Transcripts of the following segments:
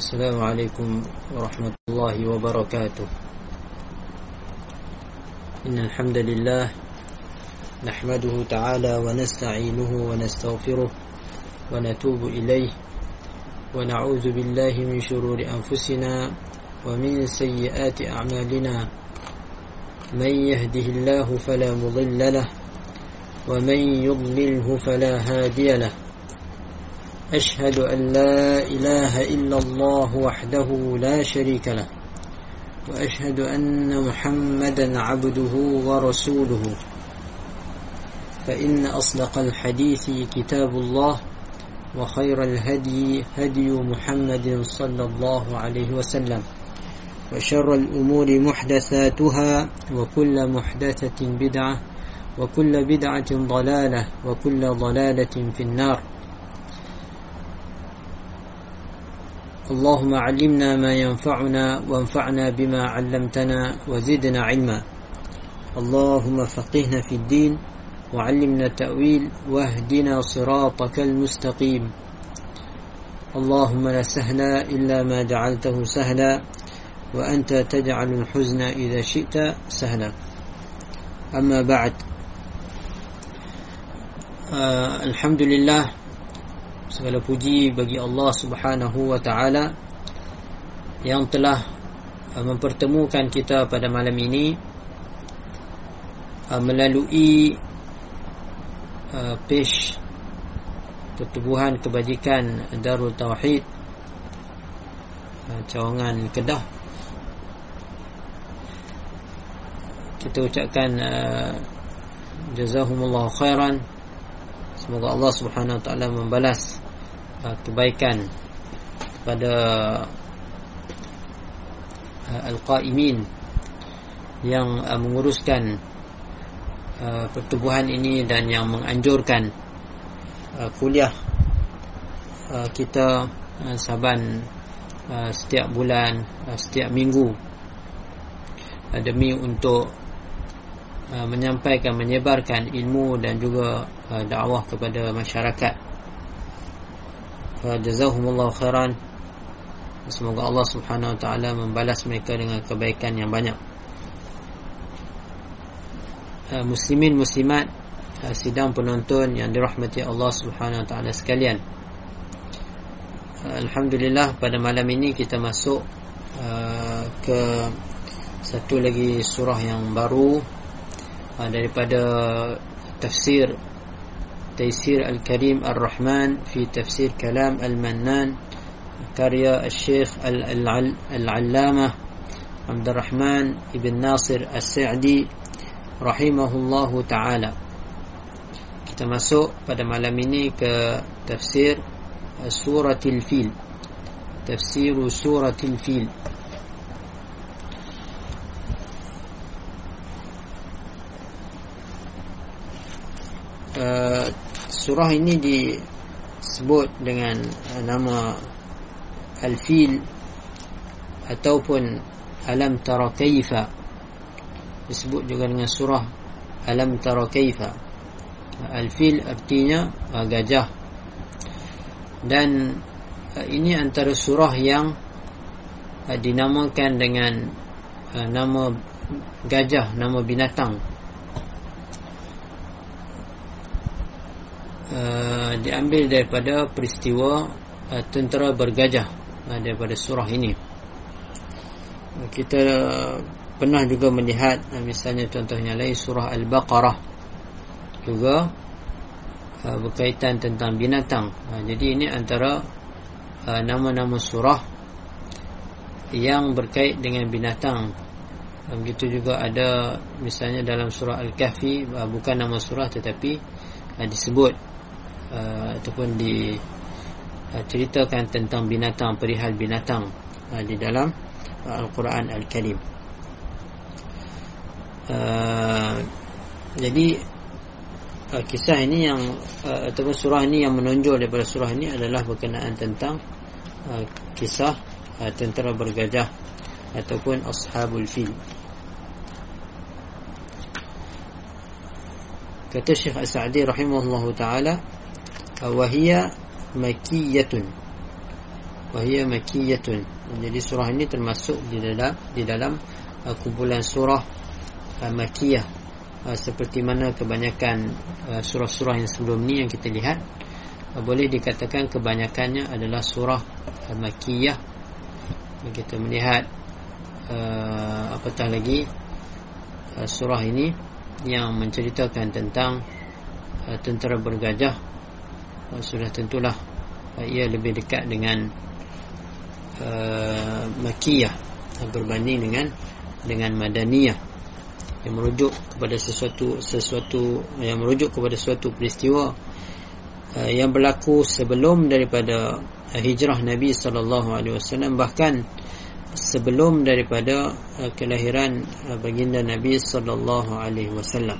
السلام عليكم ورحمة الله وبركاته. إن الحمد لله نحمده تعالى ونستعينه ونستغفره ونتوب إليه ونعوذ بالله من شرور أنفسنا ومن سيئات أعمالنا. من يهده الله فلا مضل له ومن يضلله فلا هادي له. أشهد أن لا إله إلا الله وحده لا شريك له وأشهد أن محمدا عبده ورسوله. فإن أصدق الحديث كتاب الله وخير الهدي هدي محمد صلى الله عليه وسلم وشر الأمور محدثاتها وكل محدثة بدعة وكل بدعة ضلالة وكل ضلالة في النار. اللهم علمنا ما ينفعنا وانفعنا بما علمتنا وزدنا علما. اللهم فقهنا في الدين وعلمنا التأويل واهدنا صراطك المستقيم. اللهم لا سهل إلا ما جعلته سهلا وأنت تجعل الحزن إذا شئت سهلا. أما بعد آه الحمد لله segala puji bagi Allah Subhanahu wa taala yang telah uh, mempertemukan kita pada malam ini uh, melalui uh, page pertubuhan kebajikan Darul Tauhid Cawangan Kedah. Kita ucapkan uh, jazahumullah khairan semoga Allah Subhanahu wa taala membalas uh, kebaikan kepada uh, al-qaimin yang uh, menguruskan uh, pertubuhan ini dan yang menganjurkan uh, kuliah uh, kita uh, saban uh, setiap bulan uh, setiap minggu uh, demi untuk uh, menyampaikan menyebarkan ilmu dan juga uh, dakwah kepada masyarakat. Fajazahumullah khairan. Semoga Allah subhanahu wa ta'ala Membalas mereka dengan kebaikan yang banyak. Uh, Muslimin muslimat uh, Sidang penonton yang dirahmati Allah subhanahu wa ta'ala sekalian. Alhamdulillah pada malam ini kita masuk Ke Satu lagi surah yang baru Daripada Tafsir تيسير الكريم الرحمن في تفسير كلام المنان كاريا الشيخ العلامة عبد الرحمن بن ناصر السعدي رحمه الله تعالى. Kita masuk pada malam ini ke tafsir suratul fil. Tafsir suratul fil. Surah ini disebut dengan uh, nama Al-Fil ataupun Alam Tara Kaifa. Disebut juga dengan surah Alam Tara Kaifa. Al-Fil artinya uh, gajah. Dan uh, ini antara surah yang dinamakan dengan nama gajah nama binatang Uh, diambil daripada peristiwa uh, tentera bergajah uh, daripada surah ini. Uh, kita pernah juga melihat uh, misalnya contohnya lain surah Al-Baqarah juga uh, berkaitan tentang binatang. Uh, jadi ini antara uh, nama-nama surah yang berkait dengan binatang. Uh, begitu juga ada misalnya dalam surah Al-Kahfi uh, bukan nama surah tetapi uh, disebut uh, ataupun diceritakan uh, tentang binatang perihal binatang uh, di dalam uh, Al-Quran Al-Karim. Uh, jadi uh, kisah ini yang uh, ataupun surah ini yang menonjol daripada surah ini adalah berkenaan tentang uh, kisah uh, tentera bergajah ataupun ashabul fil. Kata Syekh As-Sa'di rahimahullahu taala wahia makiyatun. Wahia makiyatun. Jadi surah ini termasuk di dalam di dalam uh, kumpulan surah uh, makiyah. Uh, seperti mana kebanyakan uh, surah-surah yang sebelum ni yang kita lihat uh, boleh dikatakan kebanyakannya adalah surah uh, makiyah. Kita melihat uh, apatah lagi uh, surah ini yang menceritakan tentang uh, tentera bergajah sudah tentulah uh, ia lebih dekat dengan uh, makiyah. Berbanding dengan dengan madaniyah. Yang merujuk kepada sesuatu sesuatu yang merujuk kepada suatu peristiwa uh, yang berlaku sebelum daripada hijrah Nabi sallallahu alaihi wasallam. Bahkan sebelum daripada uh, kelahiran uh, baginda Nabi sallallahu alaihi wasallam.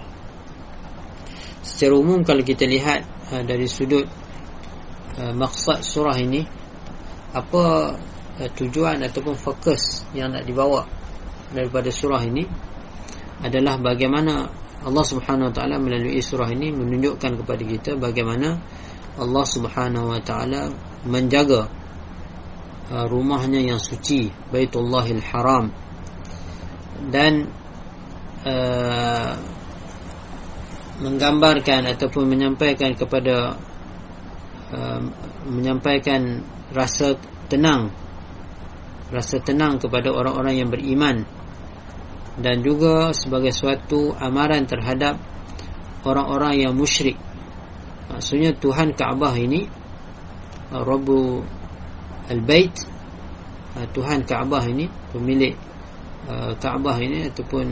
Secara umum kalau kita lihat uh, dari sudut uh, maksud surah ini apa uh, tujuan ataupun fokus yang nak dibawa daripada surah ini adalah bagaimana Allah Subhanahu Wa Taala melalui surah ini menunjukkan kepada kita bagaimana Allah Subhanahu Wa Taala menjaga uh, rumahnya yang suci Baitullahil Haram. Dan uh, menggambarkan ataupun menyampaikan kepada uh, menyampaikan rasa tenang rasa tenang kepada orang-orang yang beriman. Dan juga sebagai suatu amaran terhadap orang-orang yang musyrik. Maksudnya Tuhan Kaabah ini Rabbu Al-Bait Tuhan Kaabah ini pemilik uh, Kaabah ini ataupun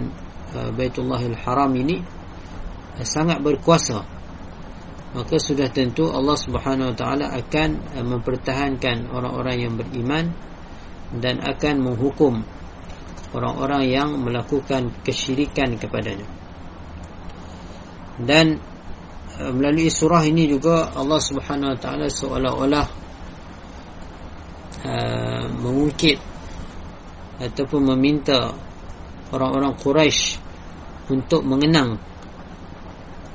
uh, Baitullahil Haram ini uh, sangat berkuasa maka sudah tentu Allah Subhanahu Wa Taala akan mempertahankan orang-orang yang beriman dan akan menghukum orang-orang yang melakukan kesyirikan kepadanya. Dan uh, melalui surah ini juga Allah Subhanahu wa taala seolah-olah uh, mengungkit ataupun meminta orang-orang Quraisy untuk mengenang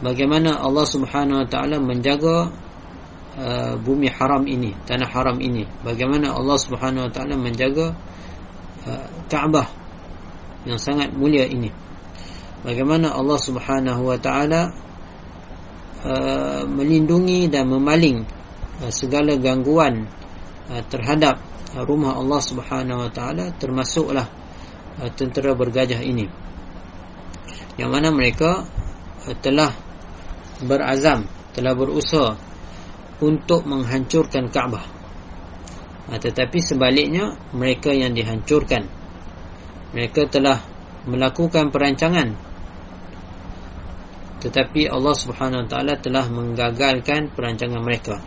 bagaimana Allah Subhanahu wa taala menjaga uh, bumi haram ini tanah haram ini? Bagaimana Allah Subhanahu wa taala menjaga uh, Kaabah yang sangat mulia ini? Bagaimana Allah Subhanahu wa taala uh, melindungi dan memaling uh, segala gangguan uh, terhadap rumah Allah Subhanahu wa taala termasuklah uh, tentera bergajah ini. Yang mana mereka uh, telah berazam telah berusaha untuk menghancurkan Kaabah. Uh, tetapi sebaliknya mereka yang dihancurkan. Mereka telah melakukan perancangan. Tetapi Allah Subhanahu Wa Taala telah menggagalkan perancangan mereka.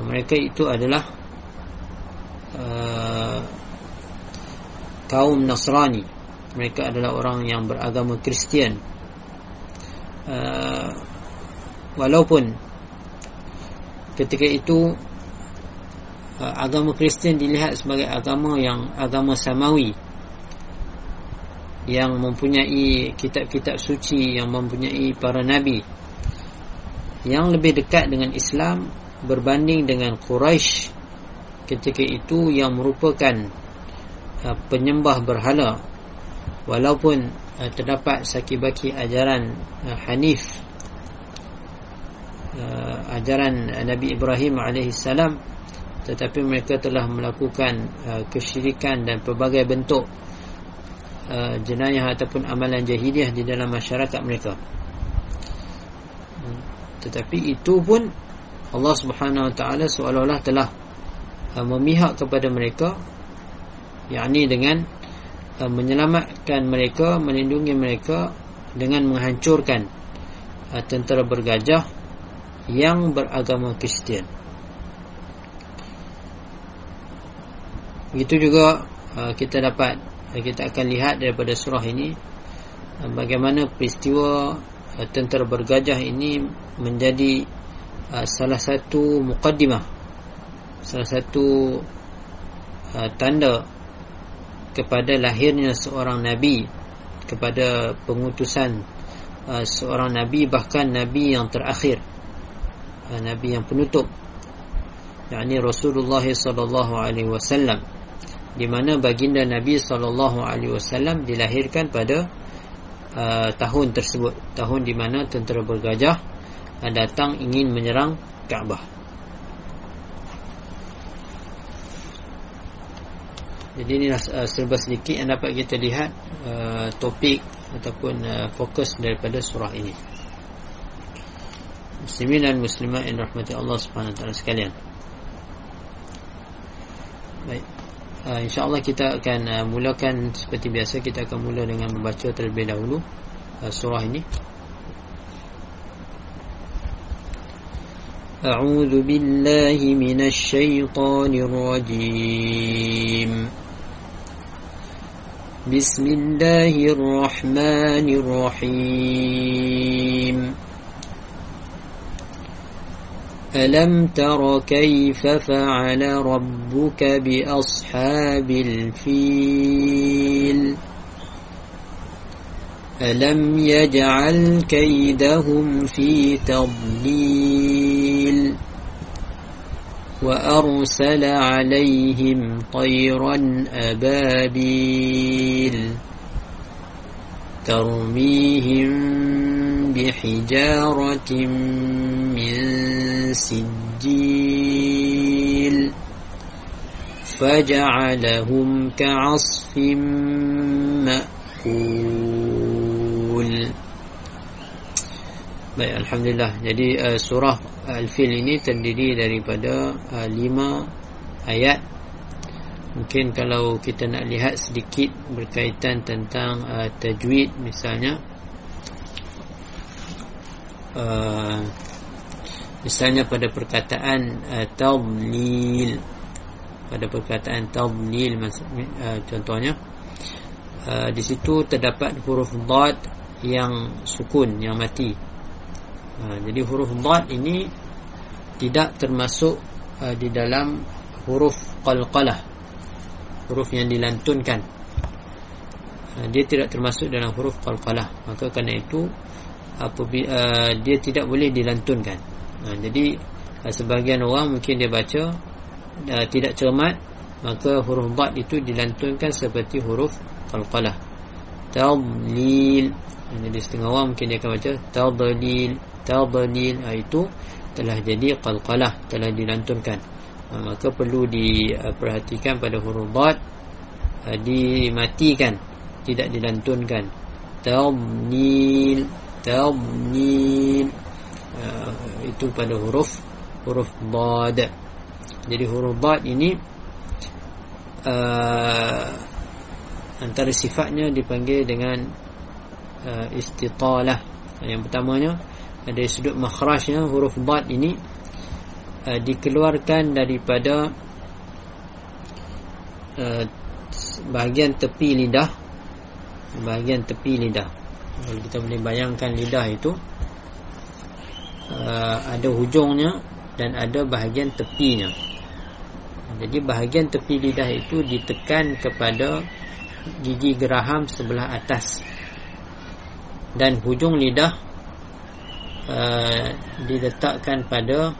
Mereka itu adalah uh, kaum Nasrani. Mereka adalah orang yang beragama Kristian uh, walaupun ketika itu Uh, agama Kristian dilihat sebagai agama yang agama samawi yang mempunyai kitab-kitab suci yang mempunyai para nabi yang lebih dekat dengan Islam berbanding dengan Quraisy ketika itu yang merupakan uh, penyembah berhala. Walaupun uh, terdapat sakibaki ajaran uh, Hanif. Uh, ajaran Nabi Ibrahim salam. Tetapi mereka telah melakukan uh, kesyirikan dan pelbagai bentuk uh, jenayah ataupun amalan jahiliah di dalam masyarakat mereka. Tetapi itu pun Allah Subhanahu Wa Taala seolah-olah telah uh, memihak kepada mereka yakni dengan menyelamatkan mereka melindungi mereka dengan menghancurkan uh, tentera bergajah yang beragama Kristian. Begitu juga uh, kita dapat uh, kita akan lihat daripada surah ini bagaimana peristiwa tentera bergajah ini menjadi salah satu mukaddimah salah satu tanda kepada lahirnya seorang nabi kepada pengutusan uh, seorang nabi bahkan nabi yang terakhir uh, nabi yang penutup yakni Rasulullah sallallahu alaihi wasallam di mana baginda Nabi sallallahu alaihi wasallam dilahirkan pada uh, tahun tersebut tahun di mana tentera bergajah uh, datang ingin menyerang Kaabah jadi ini uh, serba sedikit yang dapat kita lihat uh, topik ataupun uh, fokus daripada surah ini muslimin dan muslimat yang rahmati Allah subhanahu wa ta'ala sekalian baik uh, insyaAllah kita akan uh, mulakan seperti biasa kita akan mula dengan membaca terlebih dahulu uh, surah ini أعوذ بالله من الشيطان الرجيم بسم الله الرحمن الرحيم. ألم تر كيف فعل ربك بأصحاب الفيل؟ ألم يجعل كيدهم في تضليل؟ وأرسل عليهم طيرا أبابيل ترميهم بحجارة من سجيل فجعلهم كعصف مأكول. Baik, Alhamdulillah Jadi uh, surah Al-Fil ini terdiri daripada uh, lima ayat. Mungkin kalau kita nak lihat sedikit berkaitan tentang uh, tajwid misalnya. Uh, misalnya pada perkataan uh, tadlil pada perkataan tadlil uh, contohnya. Uh, di situ terdapat huruf dad yang sukun yang mati uh, jadi huruf dad ini tidak termasuk uh, di dalam huruf qalqalah huruf yang dilantunkan. Uh, dia tidak termasuk dalam huruf qalqalah. Maka kerana itu apabila uh, dia tidak boleh dilantunkan. Ha, jadi ha, sebahagian orang mungkin dia baca uh, tidak cermat maka huruf bad itu dilantunkan seperti huruf qalqalah. Tadlil. Ha, jadi setengah orang mungkin dia akan baca tadlil tadlil ha, itu telah jadi qalqalah telah dilantunkan. Ha, maka perlu diperhatikan pada huruf bad ha, dimatikan tidak dilantunkan. Tadlil tadlil uh, itu pada huruf huruf bad jadi huruf bad ini uh, antara sifatnya dipanggil dengan uh, istitalah yang pertamanya dari sudut makhrajnya huruf bad ini uh, dikeluarkan daripada uh, bahagian tepi lidah bahagian tepi lidah kalau kita boleh bayangkan lidah itu uh, ada hujungnya dan ada bahagian tepinya. Jadi bahagian tepi lidah itu ditekan kepada gigi geraham sebelah atas. Dan hujung lidah uh, diletakkan pada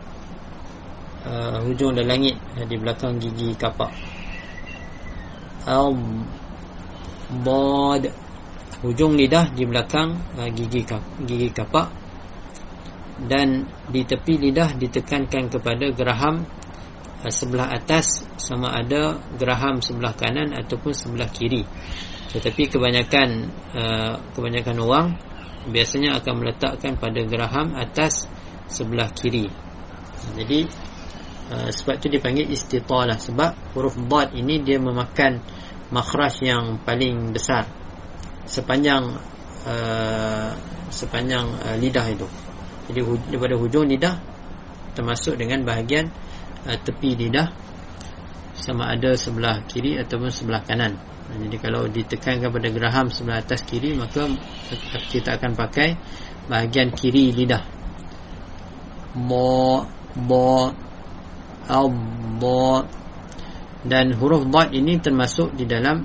uh, hujung dan langit uh, di belakang gigi kapak. Al-Bad. Hujung lidah di belakang uh, gigi, kap gigi kapak. Dan di tepi lidah ditekankan kepada geraham uh, sebelah atas sama ada geraham sebelah kanan ataupun sebelah kiri. Tetapi kebanyakan uh, kebanyakan orang biasanya akan meletakkan pada geraham atas sebelah kiri jadi uh, sebab itu dipanggil istitalah sebab huruf bad ini dia memakan makhraj yang paling besar sepanjang uh, sepanjang uh, lidah itu jadi daripada hujung lidah termasuk dengan bahagian uh, tepi lidah sama ada sebelah kiri ataupun sebelah kanan. Jadi kalau ditekankan pada geraham sebelah atas kiri maka kita akan pakai bahagian kiri lidah. Bo bo al bo dan huruf dad ini termasuk di dalam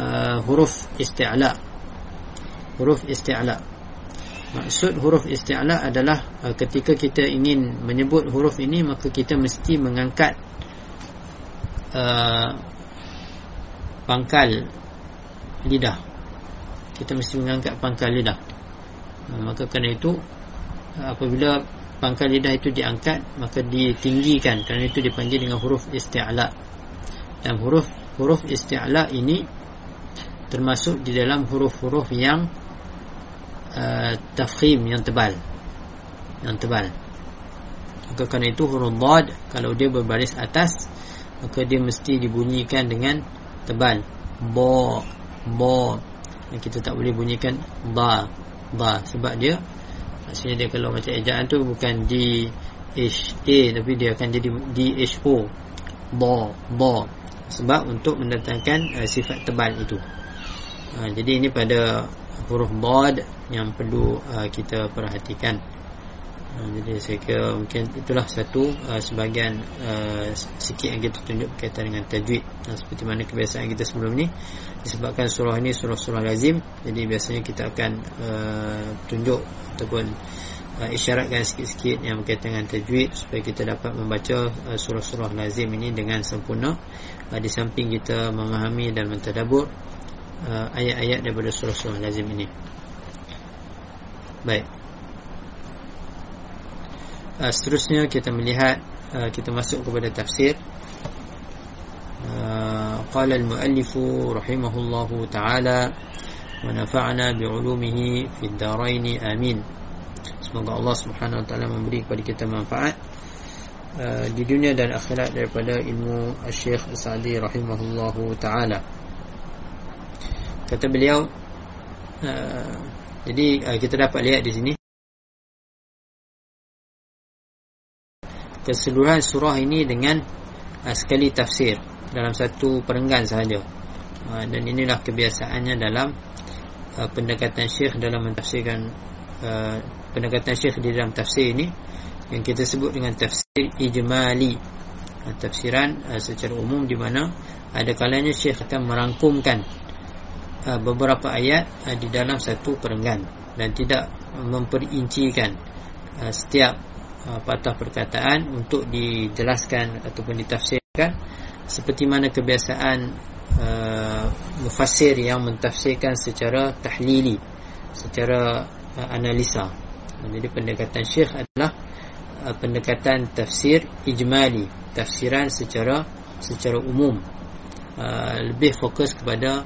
uh, huruf isti'la. Huruf isti'la Maksud huruf isti'la adalah uh, ketika kita ingin menyebut huruf ini maka kita mesti mengangkat uh, pangkal lidah. Kita mesti mengangkat pangkal lidah. Uh, maka kerana itu apabila pangkal lidah itu diangkat maka ditinggikan kerana itu dipanggil dengan huruf isti'la. Dan huruf huruf isti'la ini termasuk di dalam huruf-huruf yang uh, tafkhim yang tebal yang tebal maka kerana itu huruf dad kalau dia berbaris atas maka dia mesti dibunyikan dengan tebal. Ba ba dan kita tak boleh bunyikan ba. Ba. Sebab dia maksudnya dia kalau macam ejaan tu bukan di h a tapi dia akan jadi d h o. Ba ba sebab untuk mendatangkan uh, sifat tebal itu. Uh, jadi ini pada huruf dad yang perlu uh, kita perhatikan jadi saya kira mungkin itulah satu uh, sebahagian uh, sikit yang kita tunjuk berkaitan dengan tajwid uh, seperti mana kebiasaan kita sebelum ni disebabkan surah ini surah-surah lazim jadi biasanya kita akan uh, tunjuk ataupun uh, isyaratkan sikit-sikit yang berkaitan dengan tajwid supaya kita dapat membaca surah-surah lazim ini dengan sempurna uh, di samping kita memahami dan mentadabur uh, ayat-ayat daripada surah-surah lazim ini. Baik. Uh, seterusnya kita melihat uh, kita masuk kepada tafsir. Uh, qala al-muallif rahimahullahu taala wa nafa'na bi'ulumihi fid darain amin. Semoga Allah Subhanahu wa taala memberi kepada kita manfaat di dunia dan akhirat daripada ilmu al-syekh Sa'di rahimahullahu taala. Kata beliau jadi kita dapat lihat di sini keseluruhan surah ini dengan uh, sekali tafsir dalam satu perenggan sahaja. Uh, dan inilah kebiasaannya dalam uh, pendekatan syekh dalam mentafsirkan uh, pendekatan syekh di dalam tafsir ini yang kita sebut dengan tafsir ijmali. Uh, tafsiran uh, secara umum di mana ada kalanya syekh akan merangkumkan Uh, beberapa ayat uh, di dalam satu perenggan dan tidak memperincikan uh, setiap patah perkataan untuk dijelaskan ataupun ditafsirkan. Seperti mana kebiasaan mufassir yang mentafsirkan secara tahlili secara analisa. Jadi pendekatan syekh adalah pendekatan tafsir ijmali tafsiran secara secara umum. Lebih fokus kepada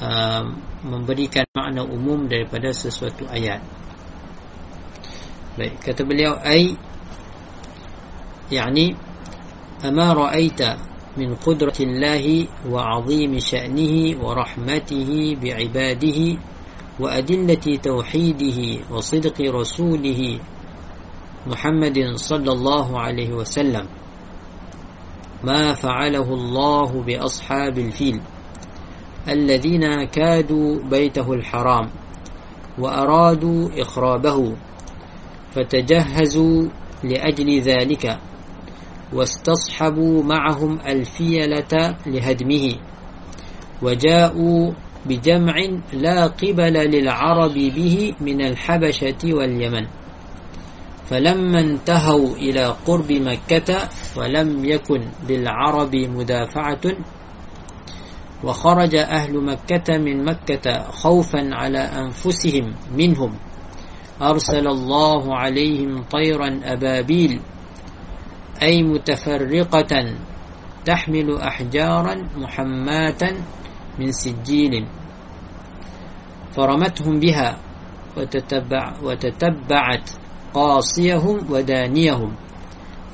uh, memberikan makna umum daripada sesuatu ayat. Baik, kata beliau ay يعني أما رأيت من قدرة الله وعظيم شأنه ورحمته بعباده وأدلة توحيده وصدق رسوله محمد صلى الله عليه وسلم ما فعله الله بأصحاب الفيل الذين كادوا بيته الحرام وأرادوا إخرابه فتجهزوا لأجل ذلك واستصحبوا معهم الفيلة لهدمه وجاءوا بجمع لا قبل للعرب به من الحبشة واليمن. فلما انتهوا إلى قرب مكة ولم يكن للعرب مدافعة وخرج أهل مكة من مكة خوفا على أنفسهم منهم. أرسل الله عليهم طيرا أبابيل أي متفرقة تحمل أحجارا محماة من سجيل فرمتهم بها وتتبع وتتبعت قاصيهم ودانيهم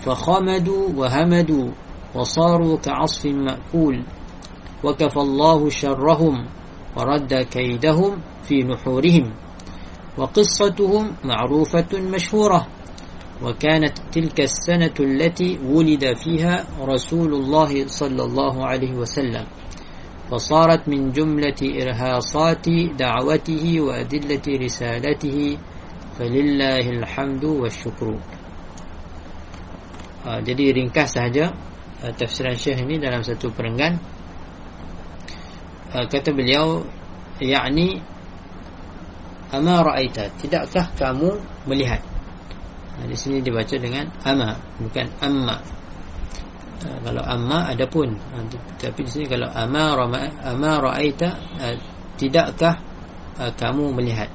فخمدوا وهمدوا وصاروا كعصف مأكول وكفى الله شرهم ورد كيدهم في نحورهم. وقصتهم معروفة مشهورة. وكانت تلك السنة التي ولد فيها رسول الله صلى الله عليه وسلم. فصارت من جملة إرهاصات دعوته وأدلة رسالته. فلله الحمد والشكر. jadi ringkas sahaja tafsiran Syekh ini dalam satu perenggan Uh, kata beliau yakni ama ra'aita. Tidakkah kamu melihat? Ha, di sini dibaca dengan ama bukan amma. Ha, kalau amma adapun ha, tapi di sini kalau ama ama ra'aita ha, tidakkah ha, kamu melihat?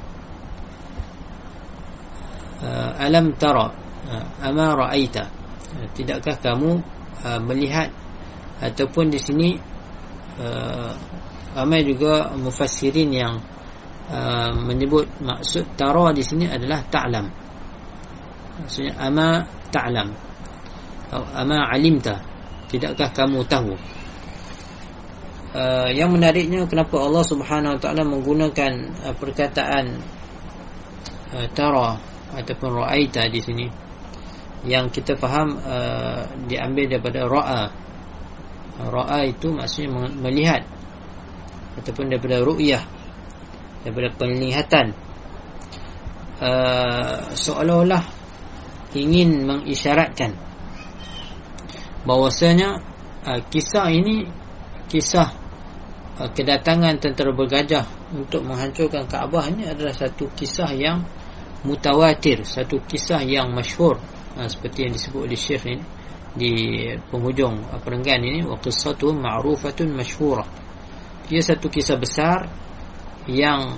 Ha, alam tara ha, ama ra'aita. Ha, tidakkah kamu ha, melihat? Ataupun di sini uh, ramai juga mufassirin yang uh, menyebut maksud tara di sini adalah ta'lam. Maksudnya ama ta'lam. Atau ama alimta. Tidakkah kamu tahu? Uh, yang menariknya kenapa Allah Subhanahu wa taala menggunakan uh, perkataan uh, tara ataupun ra'aita di sini? Yang kita faham uh, diambil daripada ra'a. Ra'a itu maksudnya melihat ataupun daripada ru'yah daripada penglihatan. Uh, seolah-olah ingin mengisyaratkan bahawasanya uh, kisah ini kisah uh, kedatangan tentera bergajah untuk menghancurkan Kaabah ini adalah satu kisah yang mutawatir satu kisah yang masyhur. Uh, seperti yang disebut oleh Syekh ini di penghujung perenggan ini wa qissatu ma'rufatun masyhurah ia satu kisah besar yang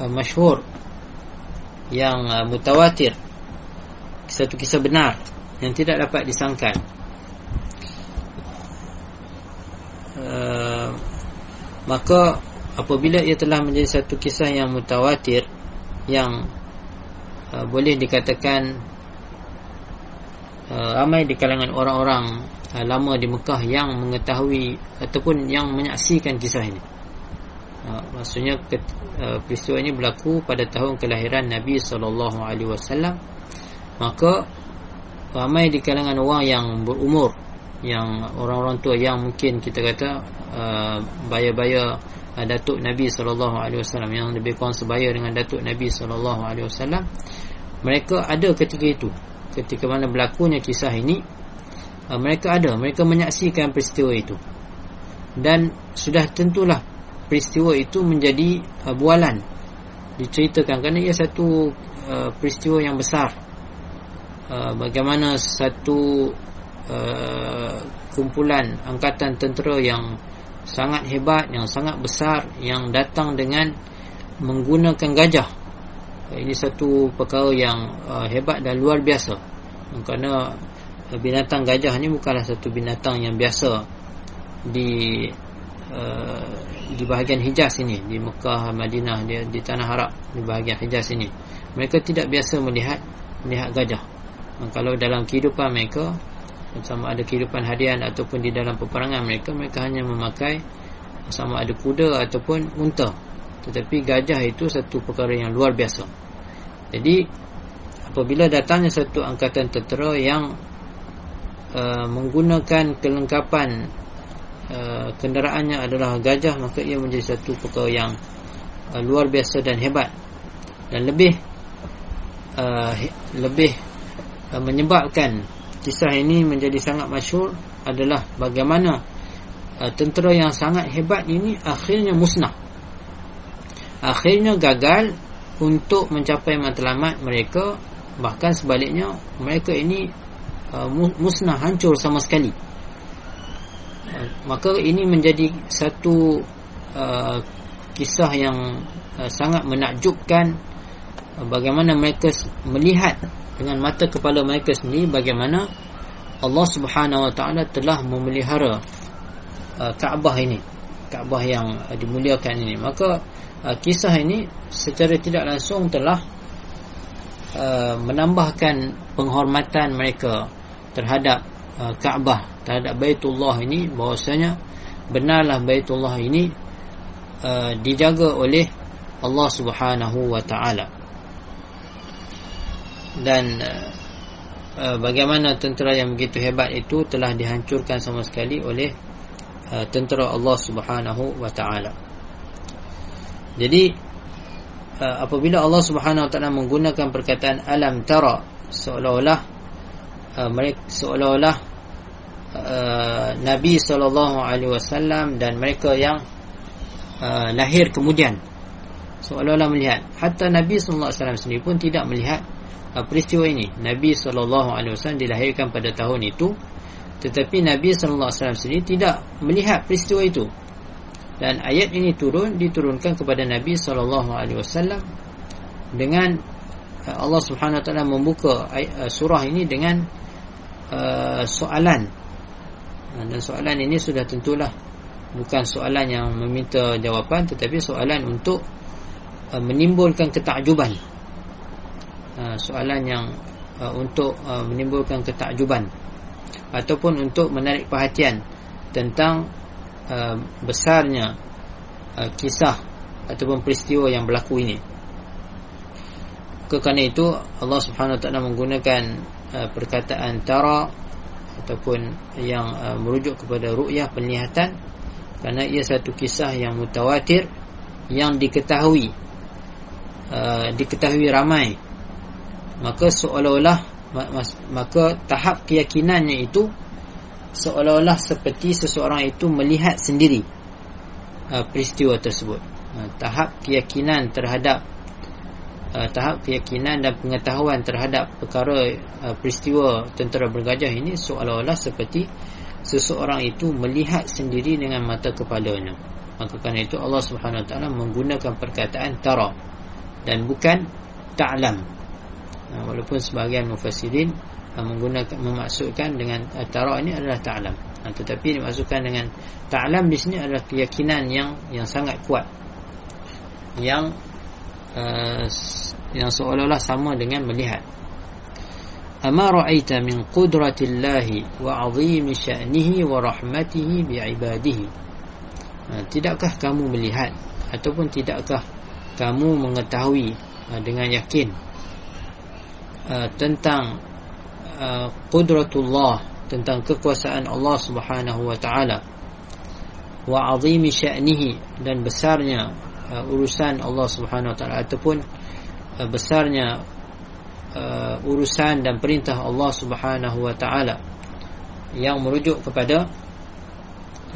uh, masyhur yang uh, mutawatir satu kisah benar yang tidak dapat disangkal. Uh, maka apabila ia telah menjadi satu kisah yang mutawatir yang uh, boleh dikatakan uh, ramai di kalangan orang-orang uh, lama di Mekah yang mengetahui ataupun yang menyaksikan kisah ini uh, maksudnya uh, peristiwa ini berlaku pada tahun kelahiran Nabi sallallahu alaihi wasallam. Maka ramai di kalangan orang yang berumur yang orang-orang tua yang mungkin kita kata uh, baya-baya uh, datuk Nabi sallallahu alaihi wasallam yang lebih kurang sebaya dengan datuk Nabi sallallahu alaihi wasallam mereka ada ketika itu. Ketika mana berlakunya kisah ini uh, mereka ada mereka menyaksikan peristiwa itu. Dan sudah tentulah peristiwa itu menjadi uh, bualan. Diceritakan kerana ia satu uh, peristiwa yang besar. Uh, bagaimana satu uh, kumpulan angkatan tentera yang sangat hebat yang sangat besar yang datang dengan menggunakan gajah. Ini satu perkara yang uh, hebat dan luar biasa. Kerana binatang gajah ni bukanlah satu binatang yang biasa di uh, di bahagian Hijaz ini di Mekah, Madinah, di, di tanah Arab di bahagian Hijaz ini. Mereka tidak biasa melihat melihat gajah. Kalau dalam kehidupan mereka sama ada kehidupan harian ataupun di dalam peperangan mereka mereka hanya memakai sama ada kuda ataupun unta. Tetapi gajah itu satu perkara yang luar biasa. Jadi apabila datangnya satu angkatan tentera yang uh, menggunakan kelengkapan Uh, kenderaannya adalah gajah maka ia menjadi satu perkara yang uh, luar biasa dan hebat. Dan lebih uh, lebih uh, menyebabkan kisah ini menjadi sangat masyhur adalah bagaimana uh, tentera yang sangat hebat ini akhirnya musnah. Akhirnya gagal untuk mencapai matlamat mereka bahkan sebaliknya mereka ini uh, musnah hancur sama sekali maka ini menjadi satu uh, kisah yang uh, sangat menakjubkan uh, bagaimana mereka melihat dengan mata kepala mereka sendiri bagaimana Allah Subhanahu Wa Taala telah memelihara uh, Kaabah ini Kaabah yang uh, dimuliakan ini. Maka uh, kisah ini secara tidak langsung telah uh, menambahkan penghormatan mereka terhadap uh, Kaabah terhadap Baitullah ini bahwasanya benarlah Baitullah ini uh, dijaga oleh Allah Subhanahu wa taala. Dan uh, uh, bagaimana tentera yang begitu hebat itu telah dihancurkan sama sekali oleh uh, tentera Allah Subhanahu wa taala. Jadi uh, apabila Allah Subhanahu wa taala menggunakan perkataan alam tara seolah-olah uh, mereka seolah-olah Uh, Nabi sallallahu alaihi wasallam dan mereka yang uh, lahir kemudian. Seolah-olah melihat. Hatta Nabi sallallahu alaihi wasallam sendiri pun tidak melihat uh, peristiwa ini. Nabi sallallahu alaihi wasallam dilahirkan pada tahun itu tetapi Nabi sallallahu alaihi wasallam sendiri tidak melihat peristiwa itu. Dan ayat ini turun diturunkan kepada Nabi sallallahu alaihi wasallam dengan uh, Allah Subhanahu wa taala membuka uh, surah ini dengan uh, soalan dan soalan ini sudah tentulah bukan soalan yang meminta jawapan tetapi soalan untuk Uh, menimbulkan ketakjuban. Uh, soalan yang uh, untuk menimbulkan ketakjuban ataupun untuk menarik perhatian tentang besarnya kisah ataupun peristiwa yang berlaku ini. Kerana itu Allah Subhanahu Wa Taala menggunakan perkataan tara ataupun yang merujuk kepada ru'yah penglihatan kerana ia satu kisah yang mutawatir yang diketahui Uh, diketahui ramai. Maka seolah-olah maka tahap keyakinannya itu seolah-olah seperti seseorang itu melihat sendiri uh, peristiwa tersebut. Uh, tahap keyakinan terhadap uh, tahap keyakinan dan pengetahuan terhadap perkara uh, peristiwa tentera bergajah ini seolah-olah seperti seseorang itu melihat sendiri dengan mata kepalanya. Maka kerana itu Allah Subhanahu Taala menggunakan perkataan tara dan bukan ta'lam. Ha, walaupun sebahagian mufassirin ha, menggunakan memaksudkan dengan uh, tara ini adalah ta'lam. Ha, tetapi dimaksudkan dengan ta'lam di sini adalah keyakinan yang yang sangat kuat. Yang uh, yang seolah-olah sama dengan melihat. Ama ra'aita min qudratillahi wa 'azimi sya'nihi wa rahmatihi bi'ibadihi tidakkah kamu melihat ataupun tidakkah kamu mengetahui uh, dengan yakin tentang qudratullah tentang kekuasaan Allah Subhanahu wa taala wa azimi sya'nihi dan besarnya uh, urusan Allah Subhanahu wa taala ataupun uh, besarnya uh, urusan dan perintah Allah Subhanahu wa taala yang merujuk kepada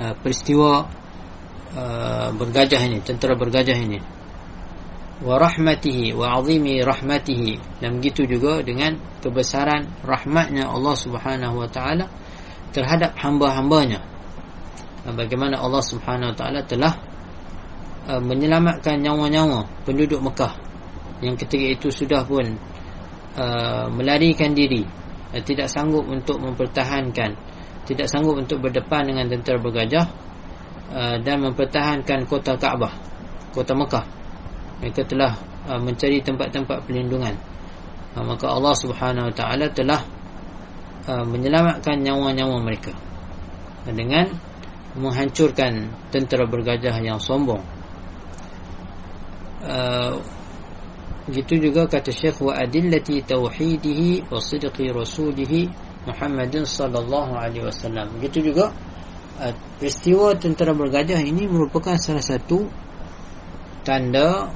uh, peristiwa uh, bergajah ini tentera bergajah ini. Wa rahmatihi wa azimi rahmatihi. Dan begitu juga dengan kebesaran rahmatnya Allah Subhanahu wa taala terhadap hamba-hambanya. Bagaimana Allah Subhanahu wa taala telah uh, menyelamatkan nyawa-nyawa penduduk Mekah. Yang ketika itu sudah pun uh, melarikan diri. Uh, tidak sanggup untuk mempertahankan tidak sanggup untuk berdepan dengan tentera bergajah uh, dan mempertahankan kota Kaabah kota Mekah. Mereka telah uh, mencari tempat-tempat perlindungan. Uh, maka Allah Subhanahu Wa Taala telah uh, menyelamatkan nyawa-nyawa mereka dengan menghancurkan tentera bergajah yang sombong uh, gitu juga kata Syekh wa adillati tauhidihi wa sidqi rasulihi Muhammadin sallallahu alaihi wasallam. Gitu juga uh, peristiwa tentera bergajah ini merupakan salah satu tanda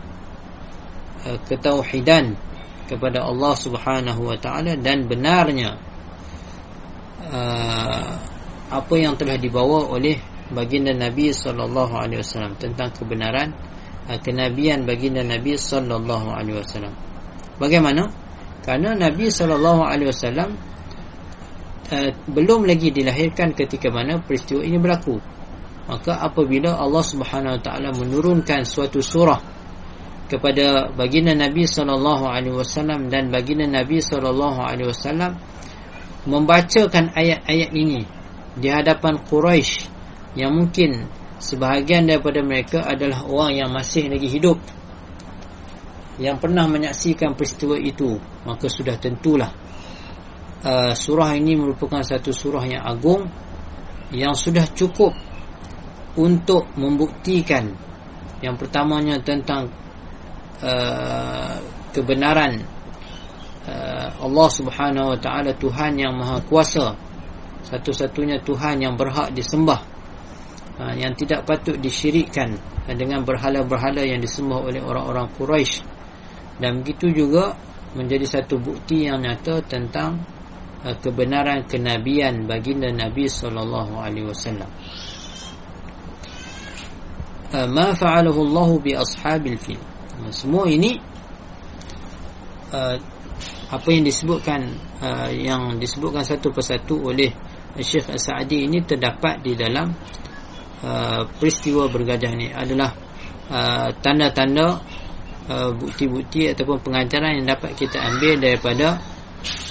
Uh, ketauhidan kepada Allah Subhanahu wa taala dan benarnya uh, apa yang telah dibawa oleh baginda Nabi sallallahu alaihi wasallam tentang kebenaran kenabian baginda Nabi sallallahu alaihi wasallam. Bagaimana? Karena Nabi sallallahu alaihi wasallam uh, belum lagi dilahirkan ketika mana peristiwa ini berlaku. Maka apabila Allah Subhanahu wa taala menurunkan suatu surah kepada baginda Nabi sallallahu alaihi wasallam dan baginda Nabi sallallahu alaihi wasallam membacakan ayat-ayat ini di hadapan Quraisy yang mungkin sebahagian daripada mereka adalah orang yang masih lagi hidup. Yang pernah menyaksikan peristiwa itu. Maka sudah tentulah uh, surah ini merupakan satu surah yang agung yang sudah cukup untuk membuktikan yang pertamanya tentang Uh, kebenaran uh, Allah Subhanahu Wa Taala Tuhan yang Maha Kuasa. Satu-satunya Tuhan yang berhak disembah uh, yang tidak patut disyirikkan dengan berhala-berhala yang disembah oleh orang-orang Quraisy. Dan begitu juga menjadi satu bukti yang nyata tentang uh, kebenaran kenabian baginda Nabi sallallahu alaihi wasallam. Uh, ma fa'alahu Allah bi ashabil fil. Semua ini apa yang disebutkan yang disebutkan satu persatu oleh Syekh As-Sa'di ini terdapat di dalam uh, peristiwa bergajah ini adalah uh, tanda-tanda uh, bukti-bukti ataupun pengajaran yang dapat kita ambil daripada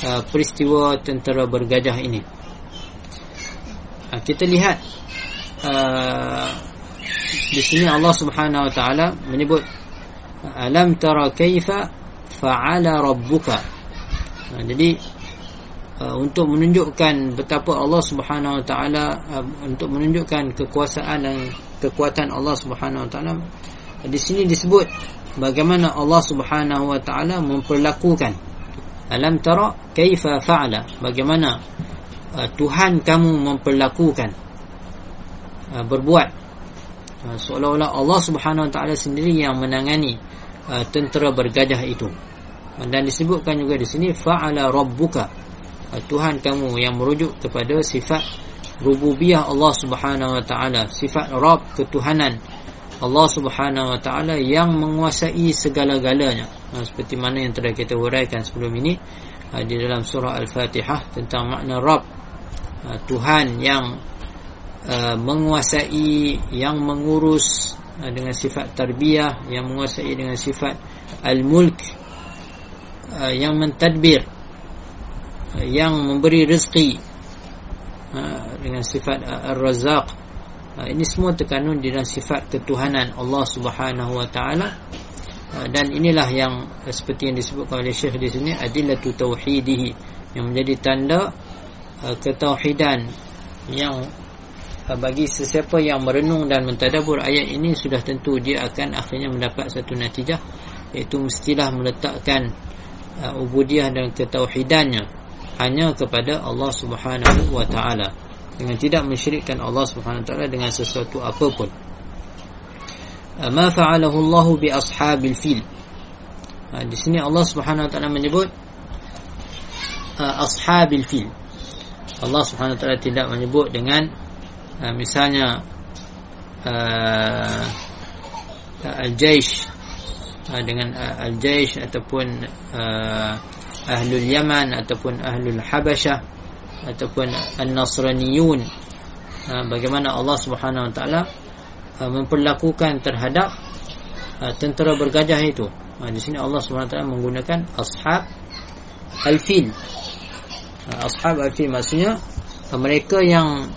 uh, peristiwa tentera bergajah ini. Uh, kita lihat uh, di sini Allah Subhanahu wa taala menyebut alam tara kaifa fa'ala rabbuka. Uh, jadi uh, untuk menunjukkan betapa Allah Subhanahu Wa Taala uh, untuk menunjukkan kekuasaan dan kekuatan Allah Subhanahu Wa Taala. Di sini disebut bagaimana Allah Subhanahu Wa Taala memperlakukan. Alam tara kaifa fa'ala? Bagaimana uh, Tuhan kamu memperlakukan uh, berbuat. Uh, seolah-olah Allah Subhanahu Wa Taala sendiri yang menangani uh, tentera bergajah itu. Dan disebutkan juga di sini fa'ala rabbuka Tuhan kamu yang merujuk kepada sifat rububiyah Allah Subhanahu wa taala, sifat Rabb ketuhanan Allah Subhanahu wa taala yang menguasai segala-galanya. Ha, seperti mana yang telah kita huraikan sebelum ini ha, di dalam surah Al-Fatihah tentang makna Rabb. Ha, Tuhan yang uh, menguasai, yang mengurus uh, dengan sifat tarbiyah, yang menguasai dengan sifat al-mulk, uh, yang mentadbir yang memberi rezeki ha, dengan sifat ar-razzaq. Ha, ini semua terkandung di dalam sifat ketuhanan Allah Subhanahu wa taala. Ha, dan inilah yang seperti yang disebutkan oleh Syekh di sini adillatu tauhidihi yang menjadi tanda ketauhidan yang bagi sesiapa yang merenung dan mentadabur ayat ini sudah tentu dia akan akhirnya mendapat satu natijah iaitu mestilah meletakkan uh, ubudiyah dan ketauhidannya hanya kepada Allah Subhanahu wa taala dengan tidak mensyirikkan Allah Subhanahu wa taala dengan sesuatu apapun. Ma fa'alahu Allah bi ashabil fil. Ha, di sini Allah Subhanahu wa taala menyebut uh, ashabil fil. Allah Subhanahu wa taala tidak menyebut dengan uh, misalnya uh, al-jaysh uh, dengan al-jaysh ataupun uh, ahlul Yaman ataupun ahlul Habasyah ataupun an-Nasraniyun. Ha, bagaimana Allah Subhanahu wa taala ha, memperlakukan terhadap ha, tentera bergajah itu. Di sini Allah Subhanahu wa taala menggunakan ashab al-fil. Ashab al-fil maksudnya mereka yang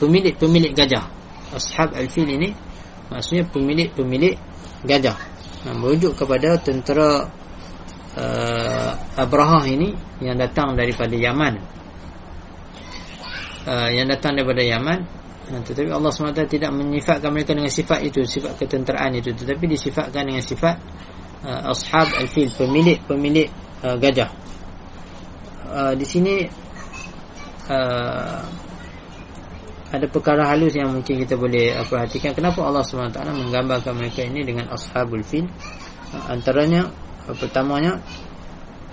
pemilik-pemilik gajah. Ashab al-fil ini maksudnya pemilik-pemilik gajah. Merujuk kepada tentera uh, Abraha ini yang datang daripada Yaman. Uh, yang datang daripada Yaman. Uh, tetapi Allah SWT tidak menyifatkan mereka dengan sifat itu sifat ketenteraan itu. Tetapi disifatkan dengan sifat uh, ashab al-fil pemilik-pemilik uh, gajah. Uh, di sini uh, ada perkara halus yang mungkin kita boleh uh, perhatikan. Kenapa Allah SWT menggambarkan mereka ini dengan ashabul fil? Uh, antaranya pertamanya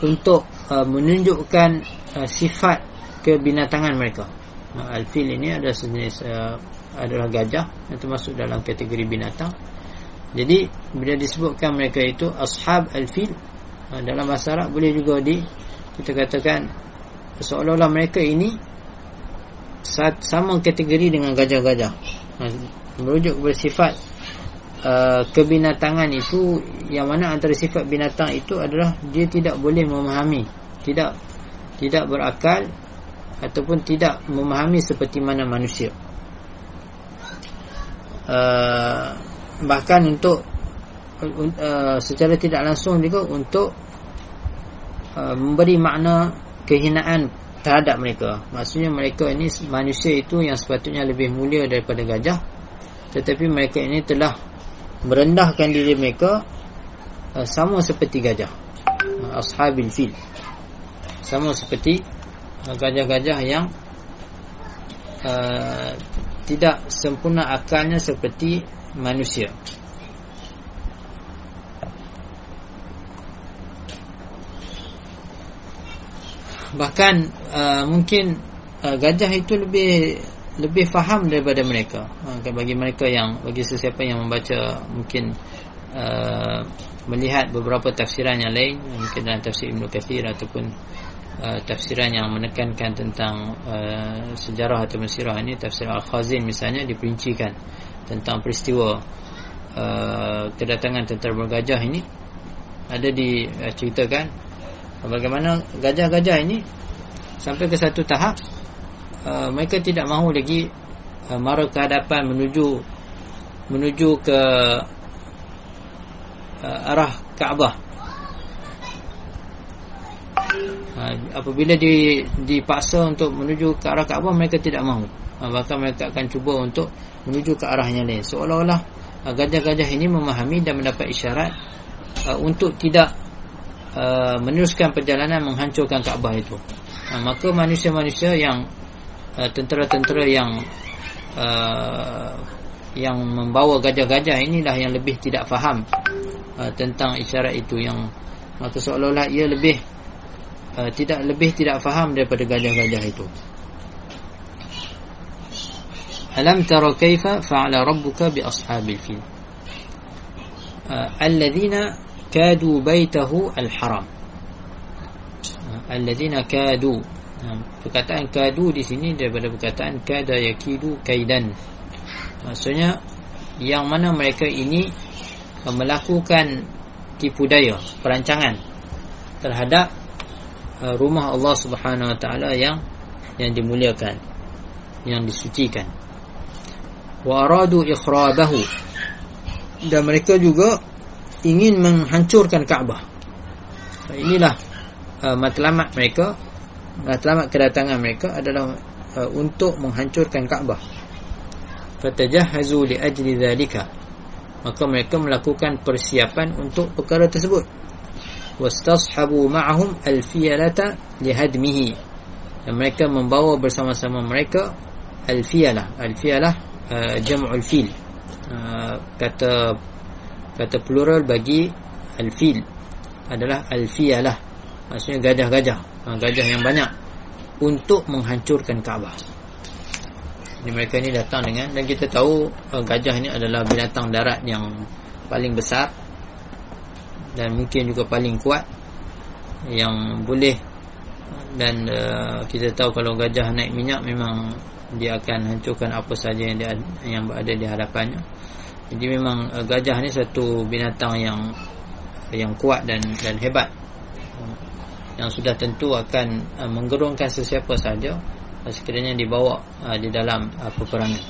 untuk uh, menunjukkan uh, sifat kebinatangan mereka. Uh, Al-fil ini adalah sejenis uh, adalah gajah yang termasuk dalam kategori binatang. Jadi bila disebutkan mereka itu ashab al-fil uh, dalam bahasa Arab boleh juga di kita katakan seolah-olah mereka ini sama kategori dengan gajah-gajah. Uh, merujuk kepada sifat Uh, kebinatangan itu yang mana antara sifat binatang itu adalah dia tidak boleh memahami tidak tidak berakal ataupun tidak memahami seperti mana manusia. Uh, bahkan untuk uh, secara tidak langsung juga untuk uh, memberi makna kehinaan terhadap mereka. Maksudnya mereka ini manusia itu yang sepatutnya lebih mulia daripada gajah tetapi mereka ini telah merendahkan diri mereka uh, sama seperti gajah. Ashabil fil. Sama seperti uh, gajah-gajah yang uh, tidak sempurna akalnya seperti manusia. Bahkan uh, mungkin uh, gajah itu lebih lebih faham daripada mereka. Ha, bagi mereka yang bagi sesiapa yang membaca mungkin uh, melihat beberapa tafsiran yang lain mungkin dalam tafsir Ibn Kathir ataupun uh, tafsiran yang menekankan tentang uh, sejarah atau mesirah ini tafsir Al-Khazin misalnya diperincikan tentang peristiwa uh, kedatangan tentera bergajah ini. Ada diceritakan bagaimana gajah-gajah ini sampai ke satu tahap uh, mereka tidak mahu lagi uh, mara ke hadapan menuju menuju ke uh, arah Kaabah. Uh, apabila di, dipaksa untuk menuju ke arah Kaabah mereka tidak mahu. Uh, bahkan mereka akan cuba untuk menuju ke arah yang lain. Seolah-olah uh, gajah-gajah ini memahami dan mendapat isyarat uh, untuk tidak uh, meneruskan perjalanan menghancurkan Kaabah itu. Uh, maka manusia-manusia yang tentera-tentera yang uh, yang membawa gajah-gajah inilah yang lebih tidak faham uh, tentang isyarat itu yang maka seolah-olah ia lebih uh, tidak lebih tidak faham daripada gajah-gajah itu. Alam tara kaifa fa'ala rabbuka bi ashabil fil? Uh, alladhina kadu baitahu al-haram. Uh, alladhina kadu perkataan kadu di sini daripada perkataan kada yakidu kaidan. Maksudnya yang mana mereka ini melakukan tipu daya perancangan terhadap uh, rumah Allah Subhanahu Wa Taala yang yang dimuliakan yang disucikan. Wa aradu ikhrabahu. Dan mereka juga ingin menghancurkan Kaabah. Inilah uh, matlamat mereka matlamat kedatangan mereka adalah uh, untuk menghancurkan Kaabah. Fatajahhazu li ajli dhalika maka mereka melakukan persiapan untuk perkara tersebut. Wastashabu ma'ahum alfiyalata lihadmihi dan mereka membawa bersama-sama mereka alfiyalah. Alfiyalah uh, jam'ul fil. Uh, kata kata plural bagi alfil. Adalah alfiyalah. Maksudnya gajah-gajah gajah yang banyak untuk menghancurkan Kaabah ini mereka ni datang dengan dan kita tahu uh, gajah ni adalah binatang darat yang paling besar dan mungkin juga paling kuat yang boleh dan uh, kita tahu kalau gajah naik minyak memang dia akan hancurkan apa saja yang dia, yang berada di hadapannya. Jadi memang uh, gajah ni satu binatang yang yang kuat dan dan hebat. Yang sudah tentu akan uh, menggerungkan sesiapa saja sekiranya dibawa uh, di dalam uh, peperangan.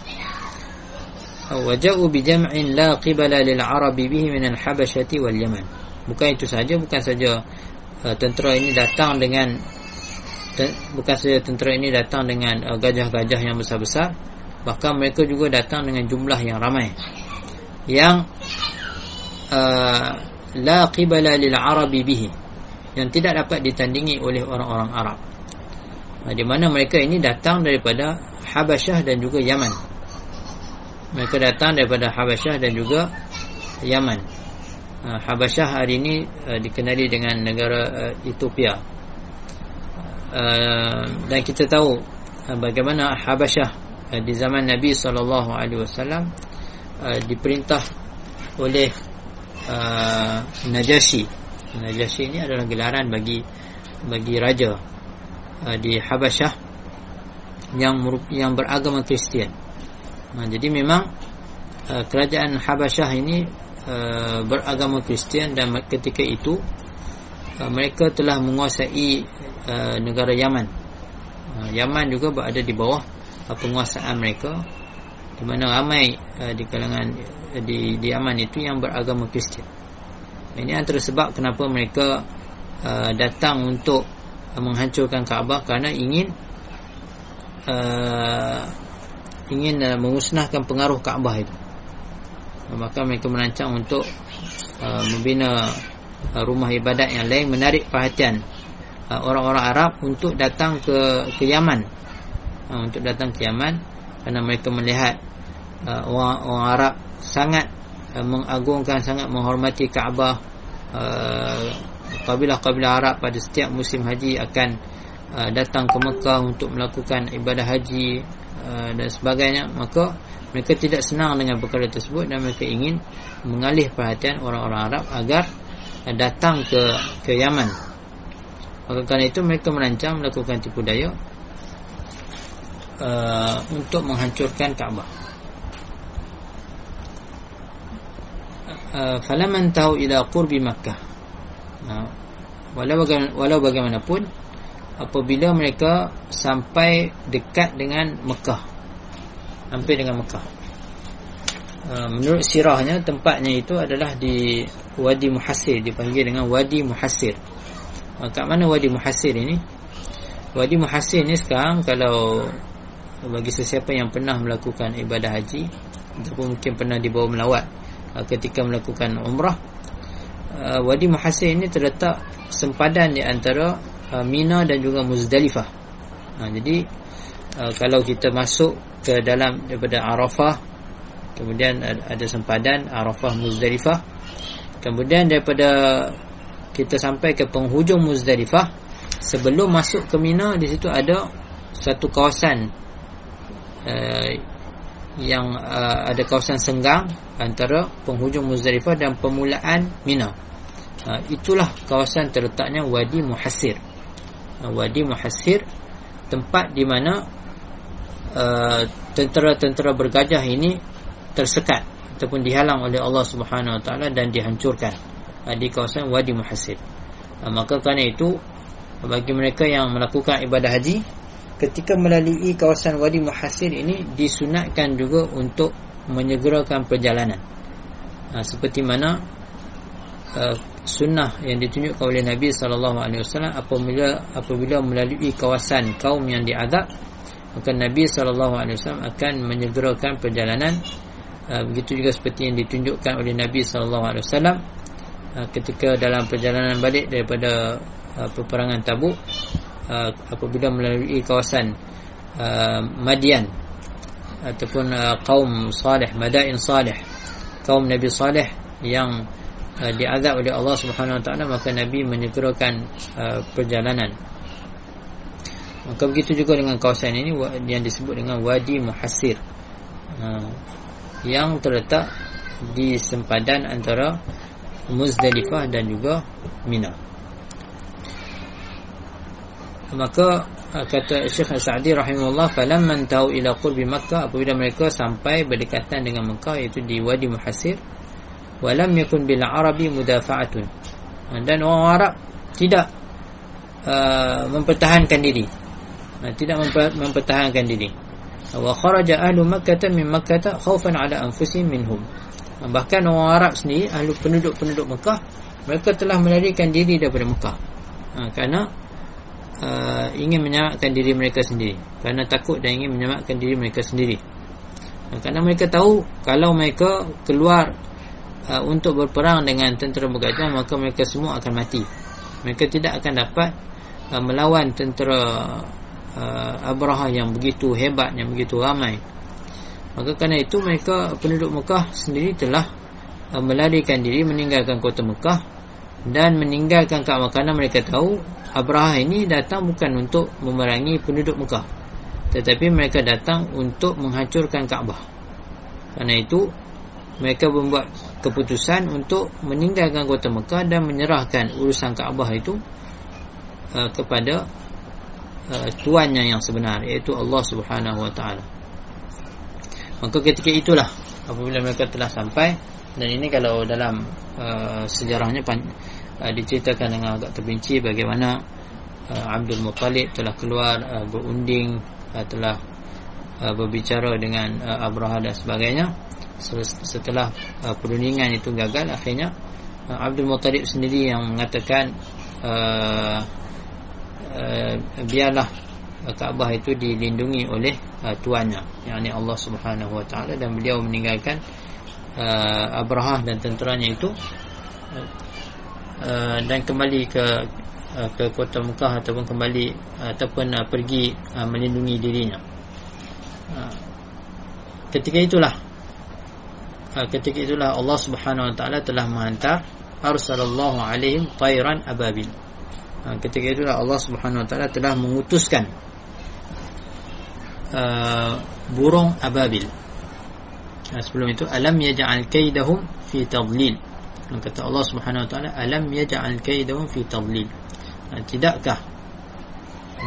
Waja'u bi jam'in la qibala lil arab bihi min al habashati wal yaman. Bukan itu saja bukan saja uh, tentera ini datang dengan bukan saja tentera ini datang dengan uh, gajah-gajah yang besar-besar bahkan mereka juga datang dengan jumlah yang ramai. Yang uh, la qibala lil arab bihi yang tidak dapat ditandingi oleh orang-orang Arab di mana mereka ini datang daripada Habasyah dan juga Yaman. Mereka datang daripada Habasyah dan juga Yaman. Ha, Habasyah hari ini uh, dikenali dengan negara uh, Ethiopia. Uh, dan kita tahu bagaimana Habasyah di zaman Nabi wasallam diperintah oleh Najasyi. Najasyi ini adalah gelaran bagi bagi raja Uh, di Habasyah yang yang beragama Kristian. Nah, jadi memang uh, kerajaan Habasyah ini uh, beragama Kristian dan ketika itu uh, mereka telah menguasai uh, negara Yaman. Uh, Yaman juga berada di bawah uh, penguasaan mereka di mana ramai uh, di kalangan uh, di di Yaman itu yang beragama Kristian. Ini antara sebab kenapa mereka uh, datang untuk menghancurkan Kaabah kerana ingin uh, ingin uh, memusnahkan pengaruh Kaabah itu. Maka mereka merancang untuk uh, membina uh, rumah ibadat yang lain menarik perhatian uh, orang-orang Arab untuk datang ke ke Yaman. Uh, untuk datang ke Yaman kerana mereka melihat uh, orang orang Arab sangat uh, mengagungkan sangat menghormati Kaabah. Uh, kabilah-kabilah Arab pada setiap musim haji akan uh, datang ke Mekah untuk melakukan ibadah haji uh, dan sebagainya maka mereka tidak senang dengan perkara tersebut dan mereka ingin mengalih perhatian orang-orang Arab agar datang ke ke Yaman. Maka kerana itu mereka merancang melakukan tipu daya uh, untuk menghancurkan Kaabah falaman tahu ila qurbi Makkah. Uh, walau, baga- walau bagaimanapun apabila mereka sampai dekat dengan Mekah hampir dengan Mekah uh, menurut sirahnya tempatnya itu adalah di Wadi Muhasir dipanggil dengan Wadi Muhasir uh, kat mana Wadi Muhasir ini? Wadi Muhasir ni sekarang kalau bagi sesiapa yang pernah melakukan ibadah haji ataupun mungkin pernah dibawa melawat ketika melakukan umrah uh, Wadi Muhasir ini terletak sempadan di antara uh, Mina dan juga Muzdalifah. Ha, jadi kalau kita masuk ke dalam daripada Arafah, kemudian ada sempadan Arafah Muzdalifah. Kemudian daripada kita sampai ke penghujung Muzdalifah, sebelum masuk ke Mina di situ ada satu kawasan yang uh, ada kawasan senggang antara penghujung Muzdalifah dan permulaan Mina. Uh, itulah kawasan terletaknya Wadi Muhasir. Wadi Muhasir tempat di mana uh, tentera-tentera bergajah ini tersekat ataupun dihalang oleh Allah Subhanahu Wa Taala dan dihancurkan uh, di kawasan Wadi Muhasir. Uh, maka kerana itu bagi mereka yang melakukan ibadah haji ketika melalui kawasan Wadi Muhasir ini disunatkan juga untuk menyegerakan perjalanan. Uh, seperti mana uh, sunnah yang ditunjukkan oleh Nabi wasallam apabila apabila melalui kawasan kaum yang diadab maka Nabi wasallam akan menyegerakan perjalanan uh, begitu juga seperti yang ditunjukkan oleh Nabi wasallam uh, ketika dalam perjalanan balik daripada uh, peperangan Tabuk uh, apabila melalui kawasan uh, Madian ataupun uh, kaum salih madain salih kaum Nabi salih yang uh, diazab oleh Allah Subhanahu Wa Taala maka Nabi menyegerakan uh, perjalanan. Maka begitu juga dengan kawasan ini yang disebut dengan Wadi Muhasir. Uh, yang terletak di sempadan antara Muzdalifah dan juga Mina. Maka uh, kata Syekh Sa'di rahimahullah falamman tahu ila qurbi Makkah apabila mereka sampai berdekatan dengan Mekah iaitu di Wadi Muhasir walam yakun bil arabi mudafa'atun. Dan orang Arab tidak uh, mempertahankan diri. Uh, tidak memper, mempertahankan diri. Wa kharaja ahlu makkah min makkah khaufan ala anfusihim minhum. Uh, bahkan orang Arab sendiri ahlu penduduk-penduduk Mekah mereka telah melarikan diri daripada Mekah uh, kerana uh, ingin menyelamatkan diri mereka sendiri. Kerana takut dan ingin menyelamatkan diri mereka sendiri. Uh, kerana mereka tahu kalau mereka keluar uh, untuk berperang dengan tentera bergajah maka mereka semua akan mati. Mereka tidak akan dapat uh, melawan tentera uh, Abraha yang begitu hebat yang begitu ramai. Maka kerana itu mereka penduduk Mekah sendiri telah uh, melarikan diri meninggalkan kota Mekah dan meninggalkan Kaabah kerana mereka tahu Abraha ini datang bukan untuk memerangi penduduk Mekah tetapi mereka datang untuk menghancurkan Kaabah kerana itu mereka membuat keputusan untuk meninggalkan kota Mekah dan menyerahkan urusan Kaabah itu uh, kepada uh, tuannya yang sebenar iaitu Allah Subhanahu Wa Taala. Maka ketika itulah apabila mereka telah sampai dan ini kalau dalam uh, sejarahnya uh, diceritakan dengan agak terperinci bagaimana uh, Abdul Muttalib telah keluar uh, berunding uh, telah uh, berbicara dengan uh, Abraha dan sebagainya. Setelah uh, perundingan itu gagal akhirnya uh, Abdul Muttalib sendiri yang mengatakan uh, uh, biarlah Kaabah itu dilindungi oleh uh, tuannya yakni Allah Subhanahu Wa Taala. Dan beliau meninggalkan uh, Abrahah dan tenteranya itu dan kembali ke uh, ke kota Mekah ataupun kembali uh, ataupun uh, pergi uh, melindungi dirinya uh, ketika itulah Ha, ketika itulah Allah Subhanahu Wa Taala telah menghantar arsalallahu alaihim tayran ababil. Ha, ketika itulah Allah Subhanahu Wa Taala telah mengutuskan uh, burung ababil. Ha, sebelum itu alam yaj'al kaidahum fi tadlil. Kata Allah Subhanahu Wa Taala alam yaj'al kaidahum fi tadlil. Ha, tidakkah?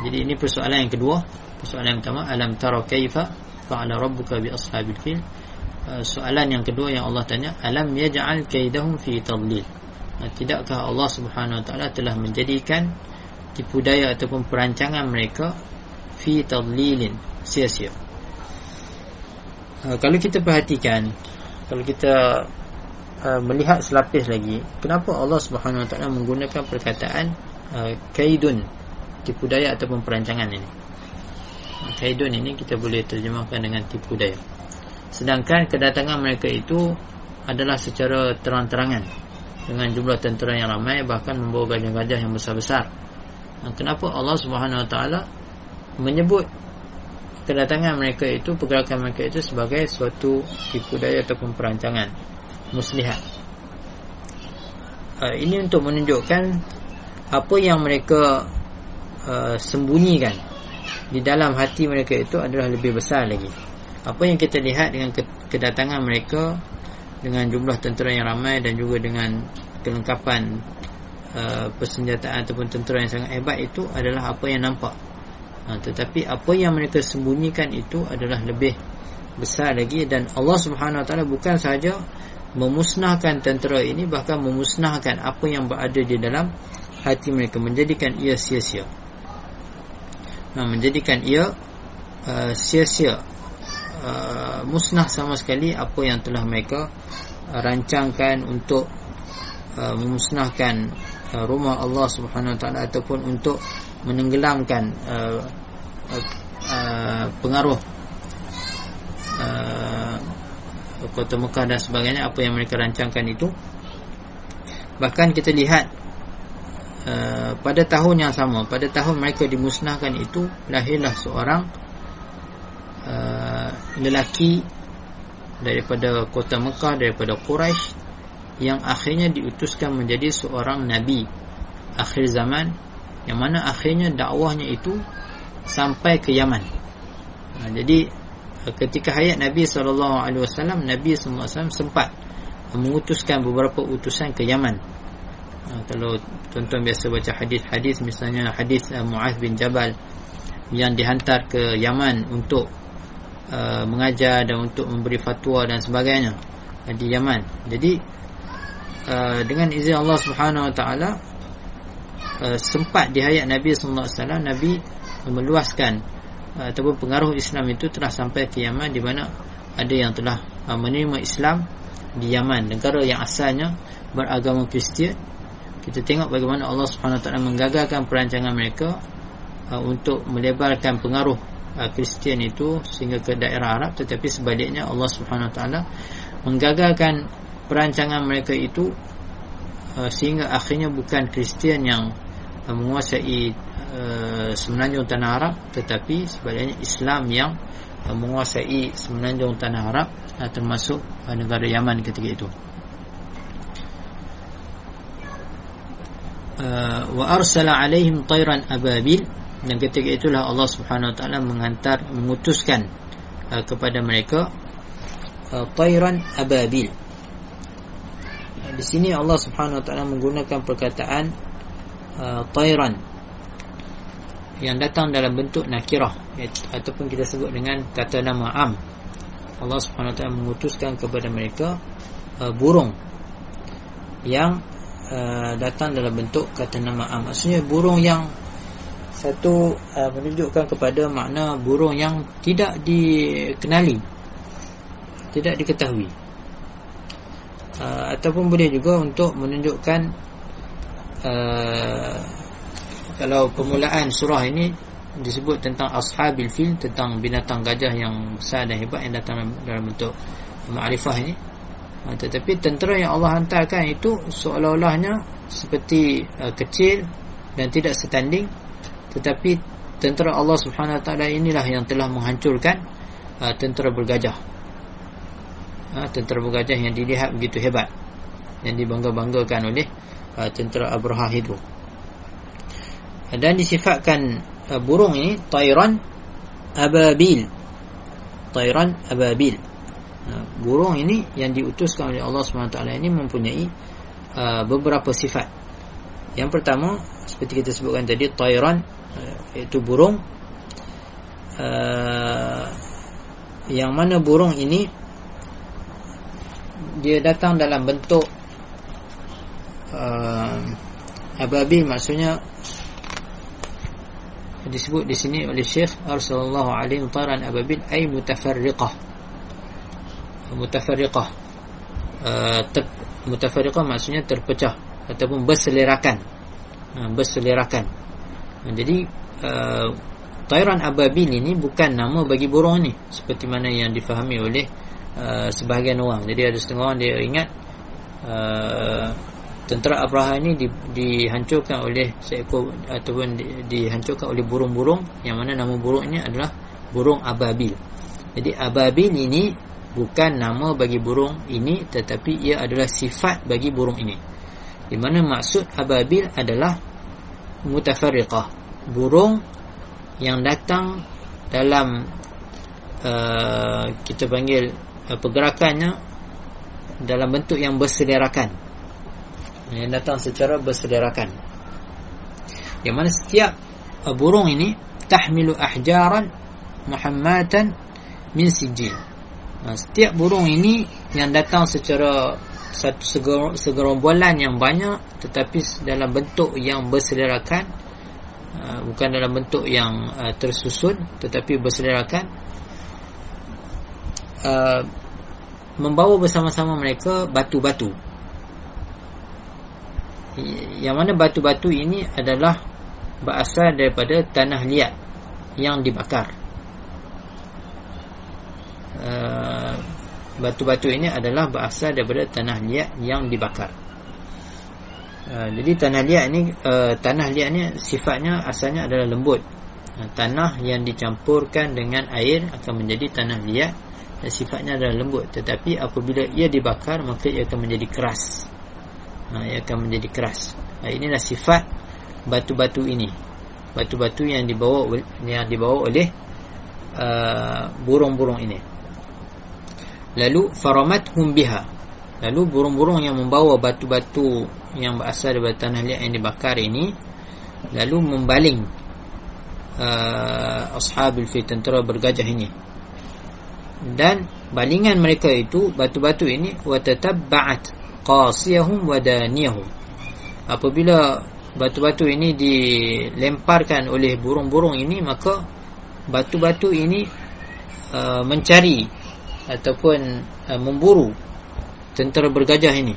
Jadi ini persoalan yang kedua. Persoalan yang pertama alam tara kaifa fa'ala rabbuka bi ashabil fil? Ha, soalan yang kedua yang Allah tanya alam yaj'al kaidahum fi tadlil? Ha, tidakkah Allah Subhanahu Wa Taala telah menjadikan tipu daya ataupun perancangan mereka fi tadlilin sia-sia? Kalau kita perhatikan kalau kita uh, melihat selapis lagi kenapa Allah Subhanahu Wa Taala menggunakan perkataan uh, kaidun tipu daya ataupun perancangan ini? Uh, kaidun ini kita boleh terjemahkan dengan tipu daya. Sedangkan kedatangan mereka itu adalah secara terang-terangan dengan jumlah tentera yang ramai bahkan membawa gajah-gajah yang besar-besar. Uh, kenapa Allah Subhanahu Wa Taala menyebut kedatangan mereka itu pergerakan mereka itu sebagai suatu tipu daya ataupun perancangan muslihat. Uh, ini untuk menunjukkan apa yang mereka uh, sembunyikan di dalam hati mereka itu adalah lebih besar lagi. Apa yang kita lihat dengan kedatangan mereka dengan jumlah tentera yang ramai dan juga dengan kelengkapan uh, persenjataan ataupun tentera yang sangat hebat itu adalah apa yang nampak. Ha, tetapi apa yang mereka sembunyikan itu adalah lebih besar lagi dan Allah Subhanahu Wa Taala bukan sahaja memusnahkan tentera ini bahkan memusnahkan apa yang berada di dalam hati mereka menjadikan ia sia-sia. Nah menjadikan ia uh, sia-sia uh, musnah sama sekali apa yang telah mereka uh, rancangkan untuk uh, memusnahkan uh, rumah Allah Subhanahu Wa Taala ataupun untuk menenggelamkan uh, uh, uh, pengaruh uh, kota Mekah dan sebagainya apa yang mereka rancangkan itu bahkan kita lihat uh, pada tahun yang sama pada tahun mereka dimusnahkan itu lahirlah seorang uh, lelaki daripada kota Mekah daripada Quraisy yang akhirnya diutuskan menjadi seorang nabi akhir zaman yang mana akhirnya dakwahnya itu sampai ke Yaman. Ha, jadi ketika hayat Nabi wasallam Nabi wasallam sempat mengutuskan beberapa utusan ke Yaman. Ha, kalau tuan-tuan biasa baca hadis-hadis misalnya hadis uh, Muaz bin Jabal yang dihantar ke Yaman untuk uh, mengajar dan untuk memberi fatwa dan sebagainya uh, di Yaman. Jadi uh, dengan izin Allah Subhanahu wa taala Uh, sempat di hayat Nabi wasallam Nabi meluaskan ataupun pengaruh Islam itu telah sampai ke Yaman di mana ada yang telah uh, menerima Islam di Yaman. Negara yang asalnya beragama Kristian. Kita tengok bagaimana Allah Subhanahu taala menggagalkan perancangan mereka uh, untuk melebarkan pengaruh uh, Kristian itu sehingga ke daerah Arab. Tetapi sebaliknya Allah Subhanahu taala menggagalkan perancangan mereka itu uh, sehingga akhirnya bukan Kristian yang menguasai uh, semenanjung tanah Arab tetapi sebaliknya Islam yang menguasai semenanjung tanah Arab uh, termasuk uh, negara Yaman ketika itu. Wa arsala alaihim tayran ababil dan ketika itulah Allah Subhanahu wa taala menghantar mengutuskan kepada mereka tayran ababil. Di sini Allah Subhanahu wa taala menggunakan perkataan tayran yang datang dalam bentuk nakirah ataupun kita sebut dengan kata nama am. Allah Subhanahu taala mengutuskan kepada mereka uh, burung yang uh, datang dalam bentuk kata nama am. Maksudnya burung yang satu uh, menunjukkan kepada makna burung yang tidak dikenali tidak diketahui. Uh, ataupun boleh juga untuk menunjukkan Uh, kalau permulaan surah ini disebut tentang ashabil fil tentang binatang gajah yang besar dan hebat yang datang dalam bentuk ma'rifah ini. Uh, tetapi tentera yang Allah hantarkan itu seolah-olahnya seperti uh, kecil dan tidak setanding. Tetapi tentera Allah Subhanahu taala inilah yang telah menghancurkan uh, tentera bergajah. Uh, tentera bergajah yang dilihat begitu hebat yang dibangga-banggakan oleh uh, tentera Abraha itu dan disifatkan uh, burung ini tayran ababil. Tayran ababil. Uh, burung ini yang diutuskan oleh Allah SWT ini mempunyai uh, beberapa sifat. Yang pertama seperti kita sebutkan tadi tayran uh, iaitu burung. Uh, yang mana burung ini dia datang dalam bentuk uh, ababil. Maksudnya disebut di sini oleh Syekh Arsallallahu alaihi taran ababil ay mutafarriqah. Mutafarriqah. Uh, mutafarriqah maksudnya terpecah ataupun berselerakan. Uh, berselerakan. Jadi uh, Tayran ababil ini bukan nama bagi burung ni seperti mana yang difahami oleh uh, sebahagian orang. Jadi ada setengah orang dia ingat uh, tentera Abraha ini di, dihancurkan oleh seekor ataupun di, dihancurkan oleh burung-burung yang mana nama burung ini adalah burung ababil. Jadi ababil ini bukan nama bagi burung ini tetapi ia adalah sifat bagi burung ini. Di mana maksud ababil adalah mutafarriqah. Burung yang datang dalam uh, kita panggil uh, pergerakannya dalam bentuk yang bersederakan yang datang secara bersederakan. Yang mana setiap uh, burung ini tahmilu ahjaran muhammatan min sijil. Uh, setiap burung ini yang datang secara satu segerombolan yang banyak tetapi dalam bentuk yang bersederakan Uh, bukan dalam bentuk yang tersusun tetapi berselerakan uh, membawa bersama-sama mereka batu-batu yang mana batu-batu ini adalah berasal daripada tanah liat yang dibakar uh, batu-batu ini adalah berasal daripada tanah liat yang dibakar Uh, jadi tanah liat ni uh, tanah liat ni sifatnya asalnya adalah lembut. Uh, tanah yang dicampurkan dengan air akan menjadi tanah liat dan sifatnya adalah lembut tetapi apabila ia dibakar maka ia akan menjadi keras. Uh, ia akan menjadi keras. Uh, inilah sifat batu-batu ini. Batu-batu yang dibawa yang dibawa oleh burung-burung uh, ini. Lalu faramathum biha Lalu burung-burung yang membawa batu-batu yang berasal dari tanah liat yang dibakar ini lalu membaling uh, ashabul fi tentera bergajah ini. Dan balingan mereka itu batu-batu ini wa tatabba'at qasiyahum wa daniyahum. Apabila batu-batu ini dilemparkan oleh burung-burung ini maka batu-batu ini uh, mencari ataupun uh, memburu tentera bergajah ini.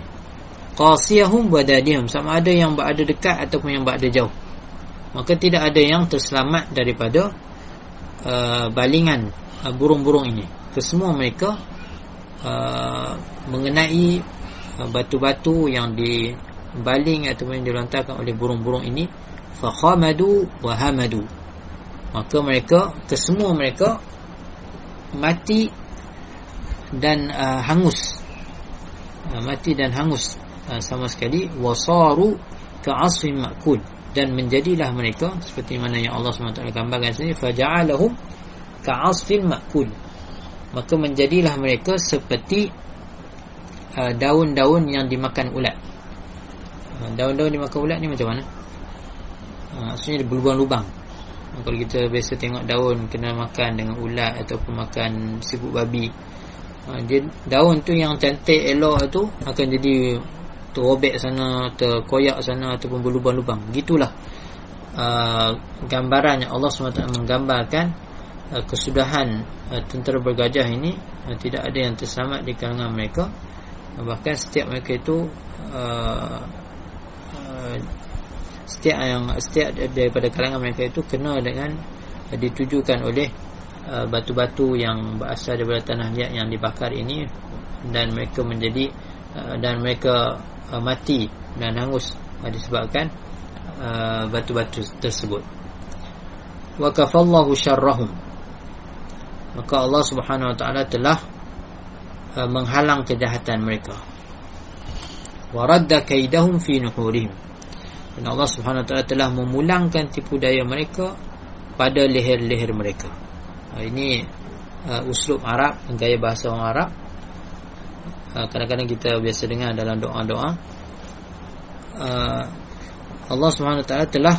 Qasiyahum wadadihum sama ada yang berada dekat ataupun yang berada jauh. Maka tidak ada yang terselamat daripada uh, balingan uh, burung-burung ini. Kesemua mereka uh, mengenai uh, batu-batu yang dibaling ataupun dilontarkan oleh burung-burung ini fakhamadu wa hamadu. Maka mereka kesemua mereka mati dan uh, hangus. Uh, mati dan hangus uh, sama sekali. Wasaru ka'asfin ma'kul. Dan menjadilah mereka seperti mana yang Allah SWT gambarkan sini faja'alahum ka'asfin ma'kul. Maka menjadilah mereka seperti daun-daun uh, yang dimakan ulat daun-daun uh, dimakan ulat ni macam mana? Uh, maksudnya berlubang-lubang kalau kita biasa tengok daun kena makan dengan ulat ataupun makan sibuk babi dia daun tu yang cantik elok tu akan jadi terobek sana terkoyak sana ataupun berlubang-lubang. Gitulah gambaran yang Allah SWT menggambarkan kesudahan tentera bergajah ini tidak ada yang terselamat di kalangan mereka. Bahkan setiap mereka itu uh, uh, setiap yang setiap daripada kalangan mereka itu kena dengan uh, ditujukan oleh Uh, batu-batu yang berasal daripada tanah liat yang dibakar ini dan mereka menjadi uh, dan mereka uh, mati dan hangus disebabkan batu-batu tersebut. Wa kafallahu syarrahum. Maka Allah Subhanahu wa taala telah menghalang kejahatan mereka. Wa radda kaidahum fi nuhurihim dan Allah Subhanahu taala telah memulangkan tipu daya mereka pada leher-leher mereka. Uh, ini uh, uslub Arab gaya bahasa orang Arab. Uh, kadang-kadang kita biasa dengar dalam doa-doa. Uh, Allah SWT telah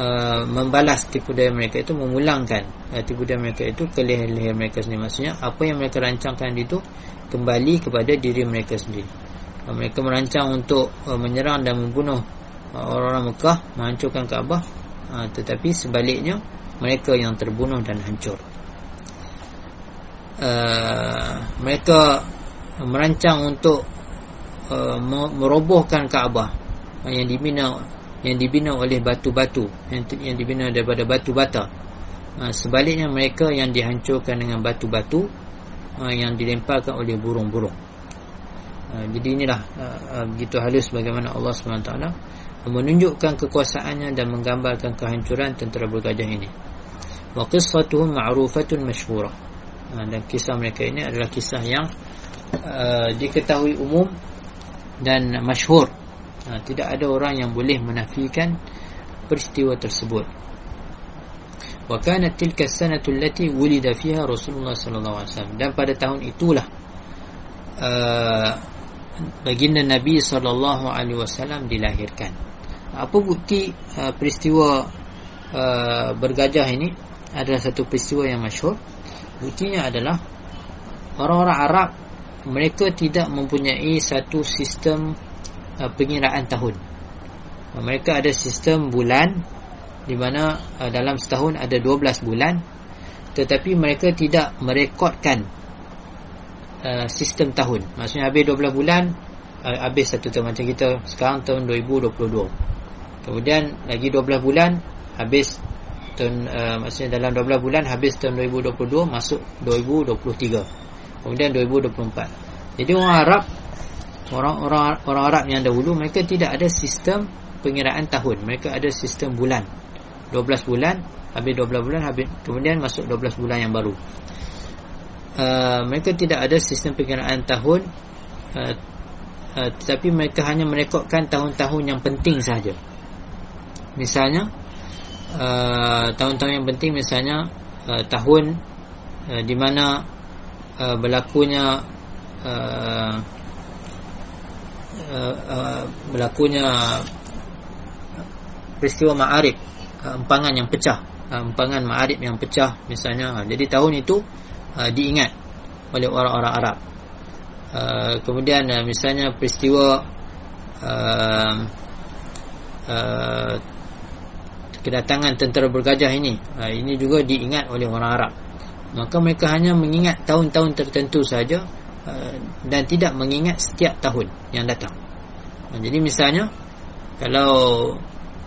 uh, membalas tipu daya mereka itu memulangkan uh, tipu daya mereka itu ke leher-leher mereka sendiri. Maksudnya apa yang mereka rancangkan itu kembali kepada diri mereka sendiri. Uh, mereka merancang untuk uh, menyerang dan membunuh uh, orang-orang Mekah menghancurkan Kaabah. Uh, tetapi sebaliknya mereka yang terbunuh dan hancur. Uh, mereka merancang untuk uh, merobohkan Kaabah yang dibina yang dibina oleh batu-batu yang, yang dibina daripada batu bata. Uh, sebaliknya mereka yang dihancurkan dengan batu-batu uh, yang dilemparkan oleh burung-burung. Uh, jadi inilah uh, uh, begitu halus bagaimana Allah SWT menunjukkan kekuasaannya dan menggambarkan kehancuran tentera bergajah ini. Wa qissatuhum ma'rufatun masyhurah uh, dan kisah mereka ini adalah kisah yang uh, diketahui umum dan masyhur. Ha, tidak ada orang yang boleh menafikan peristiwa tersebut. Wa kanat tilka sanatu allati wulida fiha Rasulullah sallallahu alaihi wasallam. Dan pada tahun itulah uh, baginda Nabi sallallahu alaihi wasallam dilahirkan apa bukti uh, peristiwa uh, bergajah ini adalah satu peristiwa yang masyhur buktinya adalah orang-orang Arab mereka tidak mempunyai satu sistem Uh, pengiraan tahun. Uh, mereka ada sistem bulan di mana uh, dalam setahun ada 12 bulan tetapi mereka tidak merekodkan sistem tahun. Maksudnya habis 12 bulan habis satu tahun macam kita sekarang tahun 2022. Kemudian lagi 12 bulan habis tahun uh, maksudnya dalam 12 bulan habis tahun 2022 masuk 2023. Kemudian 2024. Jadi orang Arab orang-orang orang Arab yang dahulu mereka tidak ada sistem pengiraan tahun mereka ada sistem bulan 12 bulan habis 12 bulan habis kemudian masuk 12 bulan yang baru uh, mereka tidak ada sistem pengiraan tahun uh, uh, tetapi mereka hanya merekodkan tahun-tahun yang penting saja misalnya uh, tahun-tahun yang penting misalnya uh, tahun uh, di mana uh, berlakunya uh, Uh, uh, berlakunya peristiwa ma'arib uh, empangan yang pecah uh, empangan ma'arib yang pecah misalnya. Uh, jadi tahun itu uh, diingat oleh orang-orang Arab. Uh, kemudian uh, misalnya peristiwa uh, uh, kedatangan tentera bergajah ini uh, ini juga diingat oleh orang Arab maka mereka hanya mengingat tahun-tahun tertentu saja Uh, dan tidak mengingat setiap tahun yang datang. Uh, jadi misalnya kalau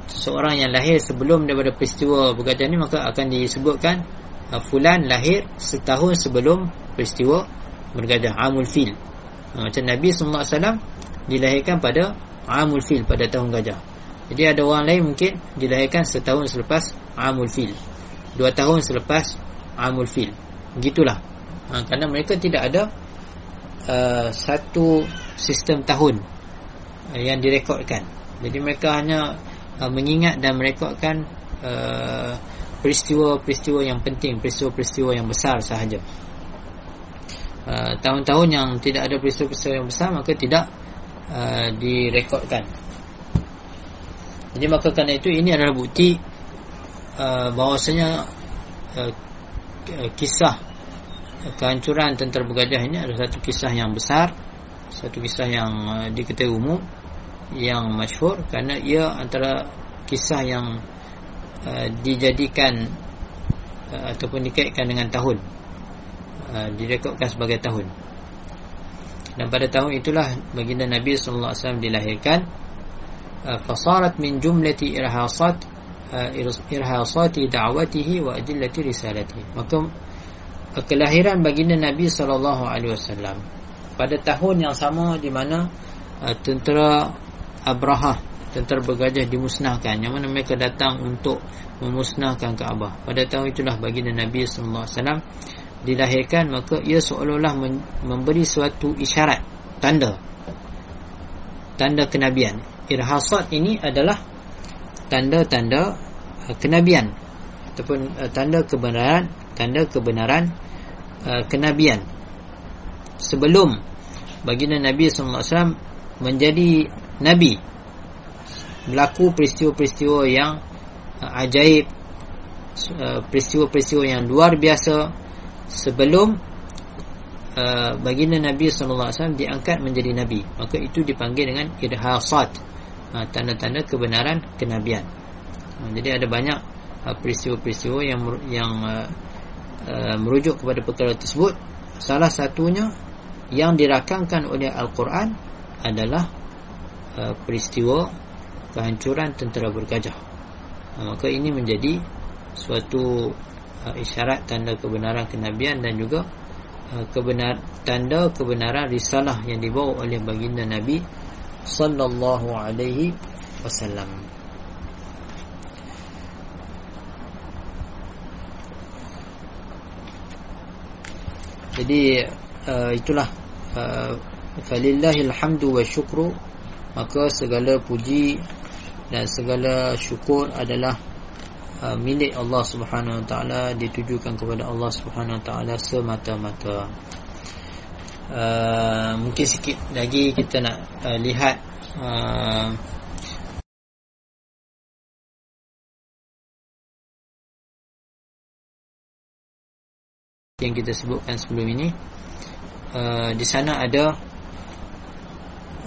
seseorang yang lahir sebelum daripada peristiwa bergajah ni maka akan disebutkan uh, fulan lahir setahun sebelum peristiwa bergajah Amul Fil. Macam Nabi wasallam dilahirkan pada Amul Fil pada tahun gajah. Jadi ada orang lain mungkin dilahirkan setahun selepas Amul Fil. Dua tahun selepas Amul Fil. Begitulah. Ha, kerana mereka tidak ada Uh, satu sistem tahun uh, yang direkodkan. Jadi mereka hanya uh, mengingat dan merekodkan uh, peristiwa-peristiwa yang penting, peristiwa-peristiwa yang besar sahaja. Uh, tahun-tahun yang tidak ada peristiwa-peristiwa yang besar maka tidak uh, direkodkan. Jadi maka kerana itu ini adalah bukti uh, bahawasanya uh, kisah kehancuran tentera bergajah ini adalah satu kisah yang besar satu kisah yang uh, diketahui umum yang masyhur kerana ia antara kisah yang uh, dijadikan uh, ataupun dikaitkan dengan tahun uh, direkodkan sebagai tahun. Dan pada tahun itulah baginda Nabi sallallahu alaihi wasallam dilahirkan jumlati irhasat uh, irhasati da'watihi wa adillati risalatihi maka kelahiran baginda Nabi sallallahu alaihi wasallam pada tahun yang sama di mana uh, tentera Abraha tentera bergajah dimusnahkan yang mana mereka datang untuk memusnahkan Kaabah. Pada tahun itulah baginda Nabi sallallahu alaihi wasallam dilahirkan maka ia seolah-olah memberi suatu isyarat tanda tanda kenabian irhasat ini adalah tanda-tanda uh, kenabian. Ataupun uh, tanda kebenaran tanda kebenaran uh, kenabian. Sebelum baginda Nabi SAW menjadi Nabi berlaku peristiwa-peristiwa yang uh, ajaib uh, peristiwa-peristiwa yang luar biasa sebelum uh, baginda Nabi wasallam diangkat menjadi nabi. Maka itu dipanggil dengan irhasat. uh, tanda-tanda kebenaran kenabian. Uh, jadi ada banyak uh, peristiwa-peristiwa yang yang uh, uh, merujuk kepada perkara tersebut. Salah satunya yang dirakamkan oleh Al-Quran adalah uh, peristiwa kehancuran tentera bergajah. Uh, maka ini menjadi suatu uh, isyarat tanda kebenaran kenabian dan juga uh, kebenar tanda kebenaran risalah yang dibawa oleh baginda Nabi sallallahu alaihi wasallam. Jadi uh, itulah uh, falillahil hamdu wa syukru maka segala puji dan segala syukur adalah Uh, milik Allah Subhanahu Wa Taala ditujukan kepada Allah Subhanahu Wa Taala semata-mata. Uh, mungkin sikit lagi kita nak uh, lihat uh, yang kita sebutkan sebelum ini. Uh, di sana ada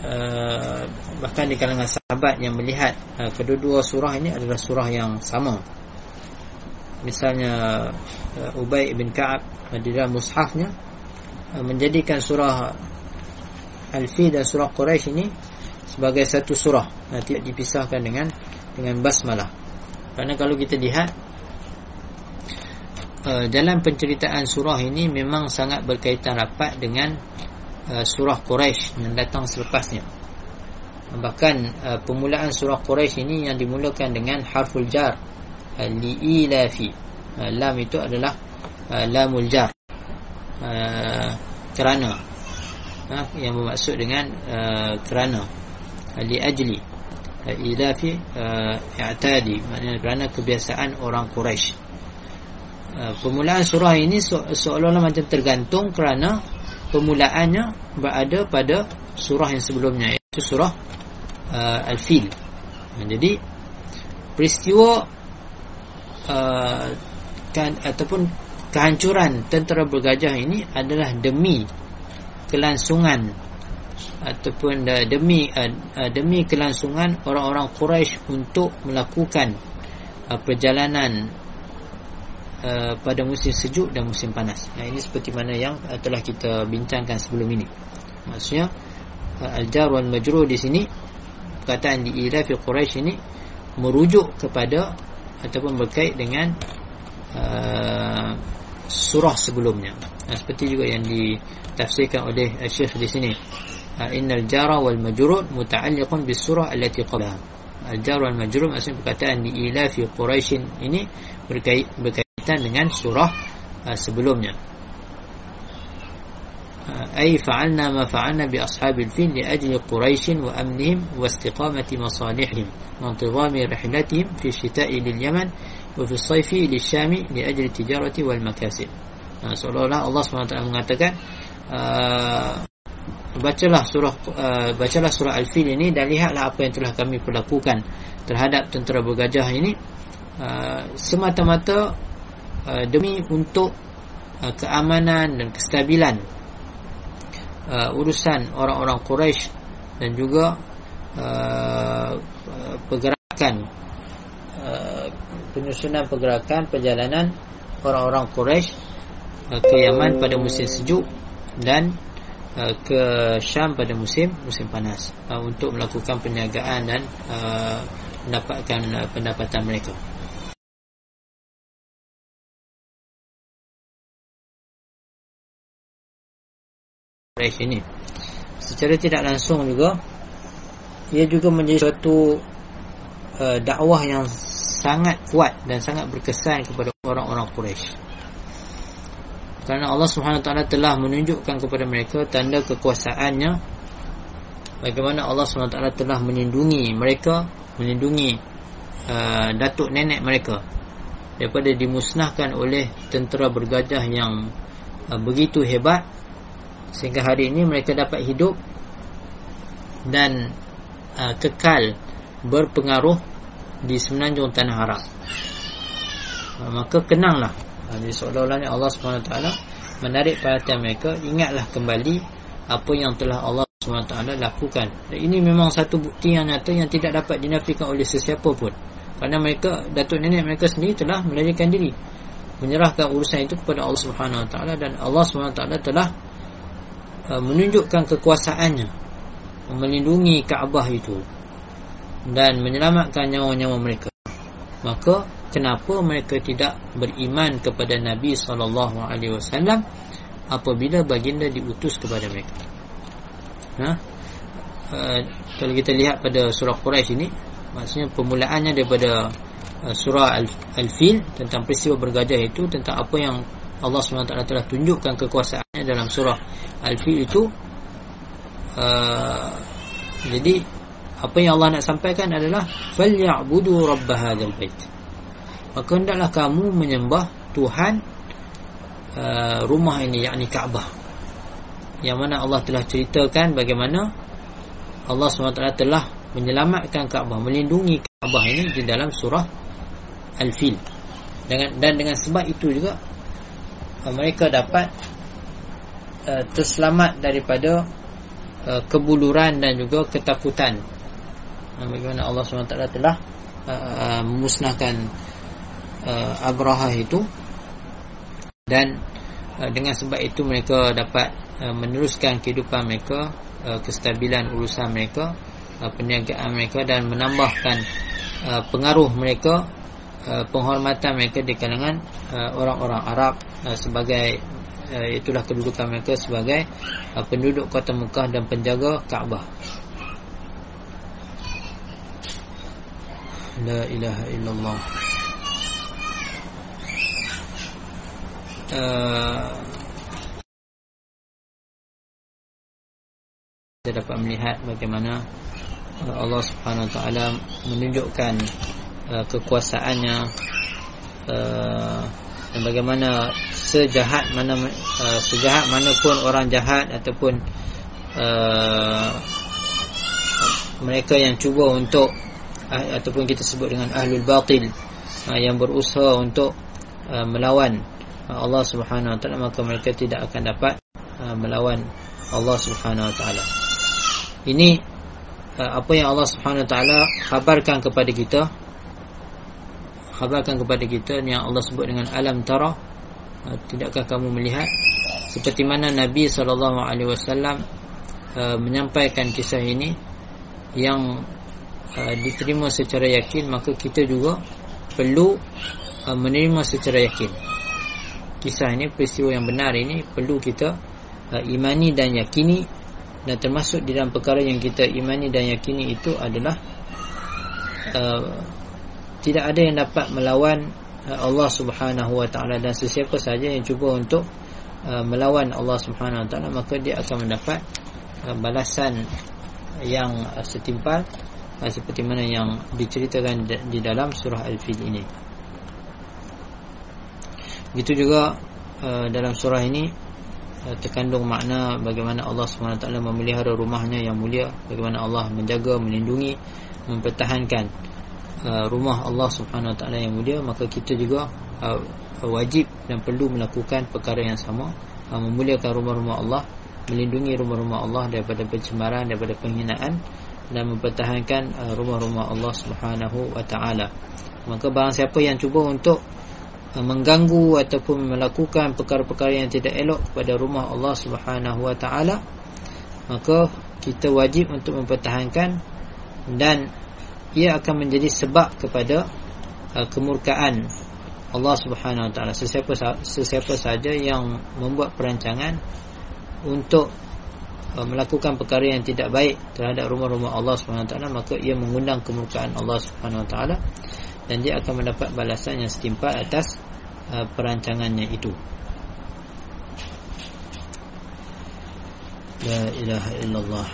uh, bahkan di kalangan sahabat yang melihat uh, kedua-dua surah ini adalah surah yang sama. Misalnya uh, Ubay bin Ka'ab di dalam mushafnya uh, menjadikan surah Al-Fi dan surah Quraisy ini sebagai satu surah. Uh, tidak dipisahkan dengan dengan basmalah. Kerana kalau kita lihat uh, dalam penceritaan surah ini memang sangat berkaitan rapat dengan uh, surah Quraisy yang datang selepasnya. Bahkan uh, permulaan surah Quraisy ini yang dimulakan dengan harful jar. Li'ilafi uh, lam itu adalah lamul jar uh, kerana. Uh, yang bermaksud dengan uh, kerana. Li ajli. Uh, ilafi uh, i'tadi. Maknanya kerana kebiasaan orang Quraisy. Permulaan surah ini seolah-olah macam tergantung kerana permulaannya berada pada surah yang sebelumnya iaitu surah uh, Al-Fil. Jadi peristiwa uh, kan, ataupun kehancuran tentera bergajah ini adalah demi kelangsungan ataupun uh, demi uh, demi kelangsungan orang-orang Quraisy untuk melakukan uh, perjalanan uh, pada musim sejuk dan musim panas. Nah, ini seperti mana yang uh, telah kita bincangkan sebelum ini. Maksudnya uh, al-jar wal majrur di sini perkataan di ila fi Quraisy ini merujuk kepada ataupun berkait dengan uh, surah sebelumnya. Uh, seperti juga yang ditafsirkan oleh uh, Syekh di sini. Uh, innal jara wal majrur muta'alliqun bis surah allati qablaha. Al jar wal majrur maksudnya perkataan di ila fi Quraisy ini berkait berkaitan dengan surah uh, sebelumnya. أي فعلنا ما فعلنا بأصحاب الفيل لأجل قريش وأمنهم واستقامة مصالحهم وانتظام رحلتهم في الشتاء لليمن wafis saifi di syami di ajri tijarati wal makasib nah, ha, seolah-olah Allah SWT mengatakan uh, bacalah surah uh, bacalah surah al-fil ini dan lihatlah apa yang telah kami perlakukan terhadap tentera bergajah ini uh, semata-mata uh, demi untuk uh, keamanan dan kestabilan uh, urusan orang-orang Quraisy dan juga uh, pergerakan uh, penyusunan pergerakan perjalanan orang-orang Quraisy uh, ke Yaman pada musim sejuk dan uh, ke Syam pada musim musim panas uh, untuk melakukan perniagaan dan mendapatkan pendapatan mereka. Quraisy ini secara tidak langsung juga ia juga menjadi suatu uh, dakwah yang sangat kuat dan sangat berkesan kepada orang-orang Quraisy kerana Allah Subhanahu taala telah menunjukkan kepada mereka tanda kekuasaannya bagaimana Allah Subhanahu taala telah melindungi mereka melindungi uh, datuk nenek mereka daripada dimusnahkan oleh tentera bergajah yang uh, begitu hebat sehingga hari ini mereka dapat hidup dan uh, kekal berpengaruh di semenanjung tanah Arab. Uh, maka kenanglah. Uh, jadi seolah-olahnya Allah SWT menarik perhatian mereka. Ingatlah kembali apa yang telah Allah SWT lakukan. Dan ini memang satu bukti yang nyata yang tidak dapat dinafikan oleh sesiapa pun. Kerana mereka datuk nenek mereka sendiri telah melarikan diri. Menyerahkan urusan itu kepada Allah Subhanahu Taala dan Allah Taala telah uh, menunjukkan kekuasaannya. Melindungi Kaabah itu dan menyelamatkan nyawa-nyawa mereka. Maka kenapa mereka tidak beriman kepada Nabi sallallahu alaihi wasallam apabila baginda diutus kepada mereka? Ha? Uh, kalau kita lihat pada surah Quraisy ini maksudnya permulaannya daripada uh, surah Al-Fil tentang peristiwa bergajah itu tentang apa yang Allah SWT telah tunjukkan kekuasaannya dalam surah Al-Fil itu uh, jadi apa yang Allah nak sampaikan adalah falyabudu rabb hadzal bait maka hendaklah kamu menyembah Tuhan uh, rumah ini yakni Kaabah. Yang mana Allah telah ceritakan bagaimana Allah SWT telah menyelamatkan Kaabah melindungi Kaabah ini di dalam surah Al-Fil. Dengan dan dengan sebab itu juga uh, mereka dapat uh, terselamat daripada uh, kebuluran dan juga ketakutan bagaimana Allah SWT telah uh, memusnahkan uh, Abraha itu. Dan uh, dengan sebab itu mereka dapat uh, meneruskan kehidupan mereka uh, kestabilan urusan mereka uh, perniagaan mereka dan menambahkan uh, pengaruh mereka uh, penghormatan mereka di kalangan uh, orang-orang Arab uh, sebagai uh, itulah kedudukan mereka sebagai uh, penduduk kota Mekah dan penjaga Kaabah La ilaha illallah. Uh, Kita dapat melihat bagaimana uh, Allah subhanahu wa ta'ala menunjukkan uh, kekuasaannya uh, dan bagaimana sejahat mana sejahat mana pun orang jahat ataupun mereka yang cuba untuk ataupun kita sebut dengan ahlul batil ah, yang berusaha untuk ah, melawan Allah Subhanahu Wa Taala maka mereka tidak akan dapat melawan Allah Subhanahu Wa Taala. Ini apa yang Allah Subhanahu Wa Taala khabarkan kepada kita. Khabarkan kepada kita yang Allah sebut dengan alam tara. Tidakkah kamu melihat? Seperti mana Nabi sallallahu alaihi wasallam menyampaikan kisah ini yang Uh, diterima secara yakin maka kita juga perlu uh, menerima secara yakin. Kisah ini peristiwa yang benar ini perlu kita uh, imani dan yakini. Dan termasuk di dalam perkara yang kita imani dan yakini itu adalah uh, tidak ada yang dapat melawan Allah Subhanahu Wa Taala. Dan sesiapa saja yang cuba untuk uh, melawan Allah Subhanahu Wa Taala maka dia akan mendapat uh, balasan yang uh, setimpal ha, seperti mana yang diceritakan di dalam surah Al-Fil ini. Begitu juga uh, dalam surah ini uh, terkandung makna bagaimana Allah SWT memelihara rumahnya yang mulia, bagaimana Allah menjaga, melindungi, mempertahankan uh, rumah Allah SWT yang mulia, maka kita juga uh, wajib dan perlu melakukan perkara yang sama, uh, memuliakan rumah-rumah Allah, melindungi rumah-rumah Allah daripada pencemaran, daripada penghinaan dan mempertahankan uh, rumah-rumah Allah Subhanahu wa taala. Maka barang siapa yang cuba untuk uh, mengganggu ataupun melakukan perkara-perkara yang tidak elok kepada rumah Allah Subhanahu wa taala, maka kita wajib untuk mempertahankan dan ia akan menjadi sebab kepada uh, kemurkaan Allah Subhanahu wa taala sesiapa sesiapa saja yang membuat perancangan untuk melakukan perkara yang tidak baik terhadap rumah-rumah Allah SWT maka ia mengundang kemurkaan Allah SWT dan dia akan mendapat balasan yang setimpal atas uh, perancangannya itu. La ilaha illallah.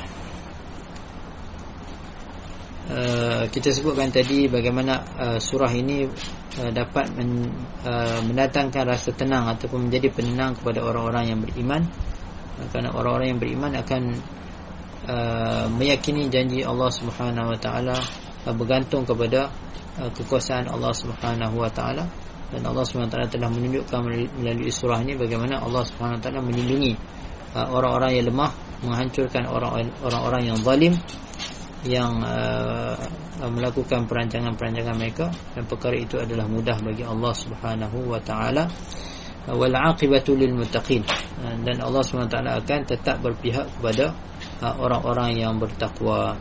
Uh, kita sebutkan tadi bagaimana uh, surah ini uh, dapat men, uh, mendatangkan rasa tenang ataupun menjadi penenang kepada orang-orang yang beriman kerana orang-orang yang beriman akan uh, meyakini janji Allah Subhanahu Wa Taala uh, bergantung kepada uh, kekuasaan Allah Subhanahu wa taala. Dan Allah Subhanahu wa taala telah menunjukkan melalui surah ini bagaimana Allah Subhanahu wa taala melindungi uh, orang-orang yang lemah menghancurkan orang-orang yang zalim yang uh, melakukan perancangan-perancangan mereka. Dan perkara itu adalah mudah bagi Allah Subhanahu wa taala wal aqibatu lil muttaqin. Dan Allah taala akan tetap berpihak kepada uh, orang-orang yang bertakwa.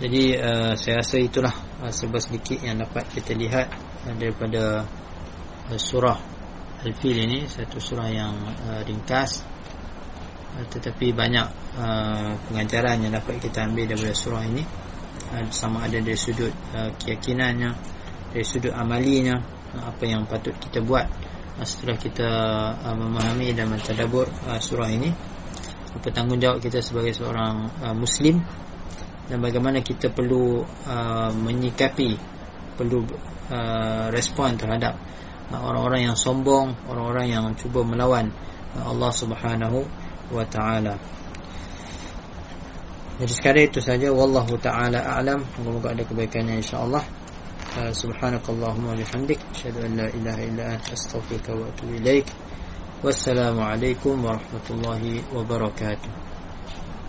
Jadi uh, saya rasa itulah sebab sedikit yang dapat kita lihat daripada surah Al-Fil ini satu surah yang ringkas. Tetapi banyak uh, pengajaran yang dapat kita ambil daripada surah ini uh, sama ada dari sudut uh, keyakinannya dari sudut amalinya uh, apa yang patut kita buat setelah kita memahami dan mentadabur surah ini. Apa tanggungjawab kita sebagai seorang muslim dan bagaimana kita perlu menyikapi perlu respon terhadap orang-orang yang sombong orang-orang yang cuba melawan Allah Subhanahu wa taala jadi sekarang itu saja. Wallahu taala a'lam. Semoga ada kebaikannya insyaallah. Uh, subhanakallahumma bihamdik. Asyhadu an la ilaha illa anta astaghfiruka wa atubu ilaik. Wassalamu alaikum warahmatullahi wabarakatuh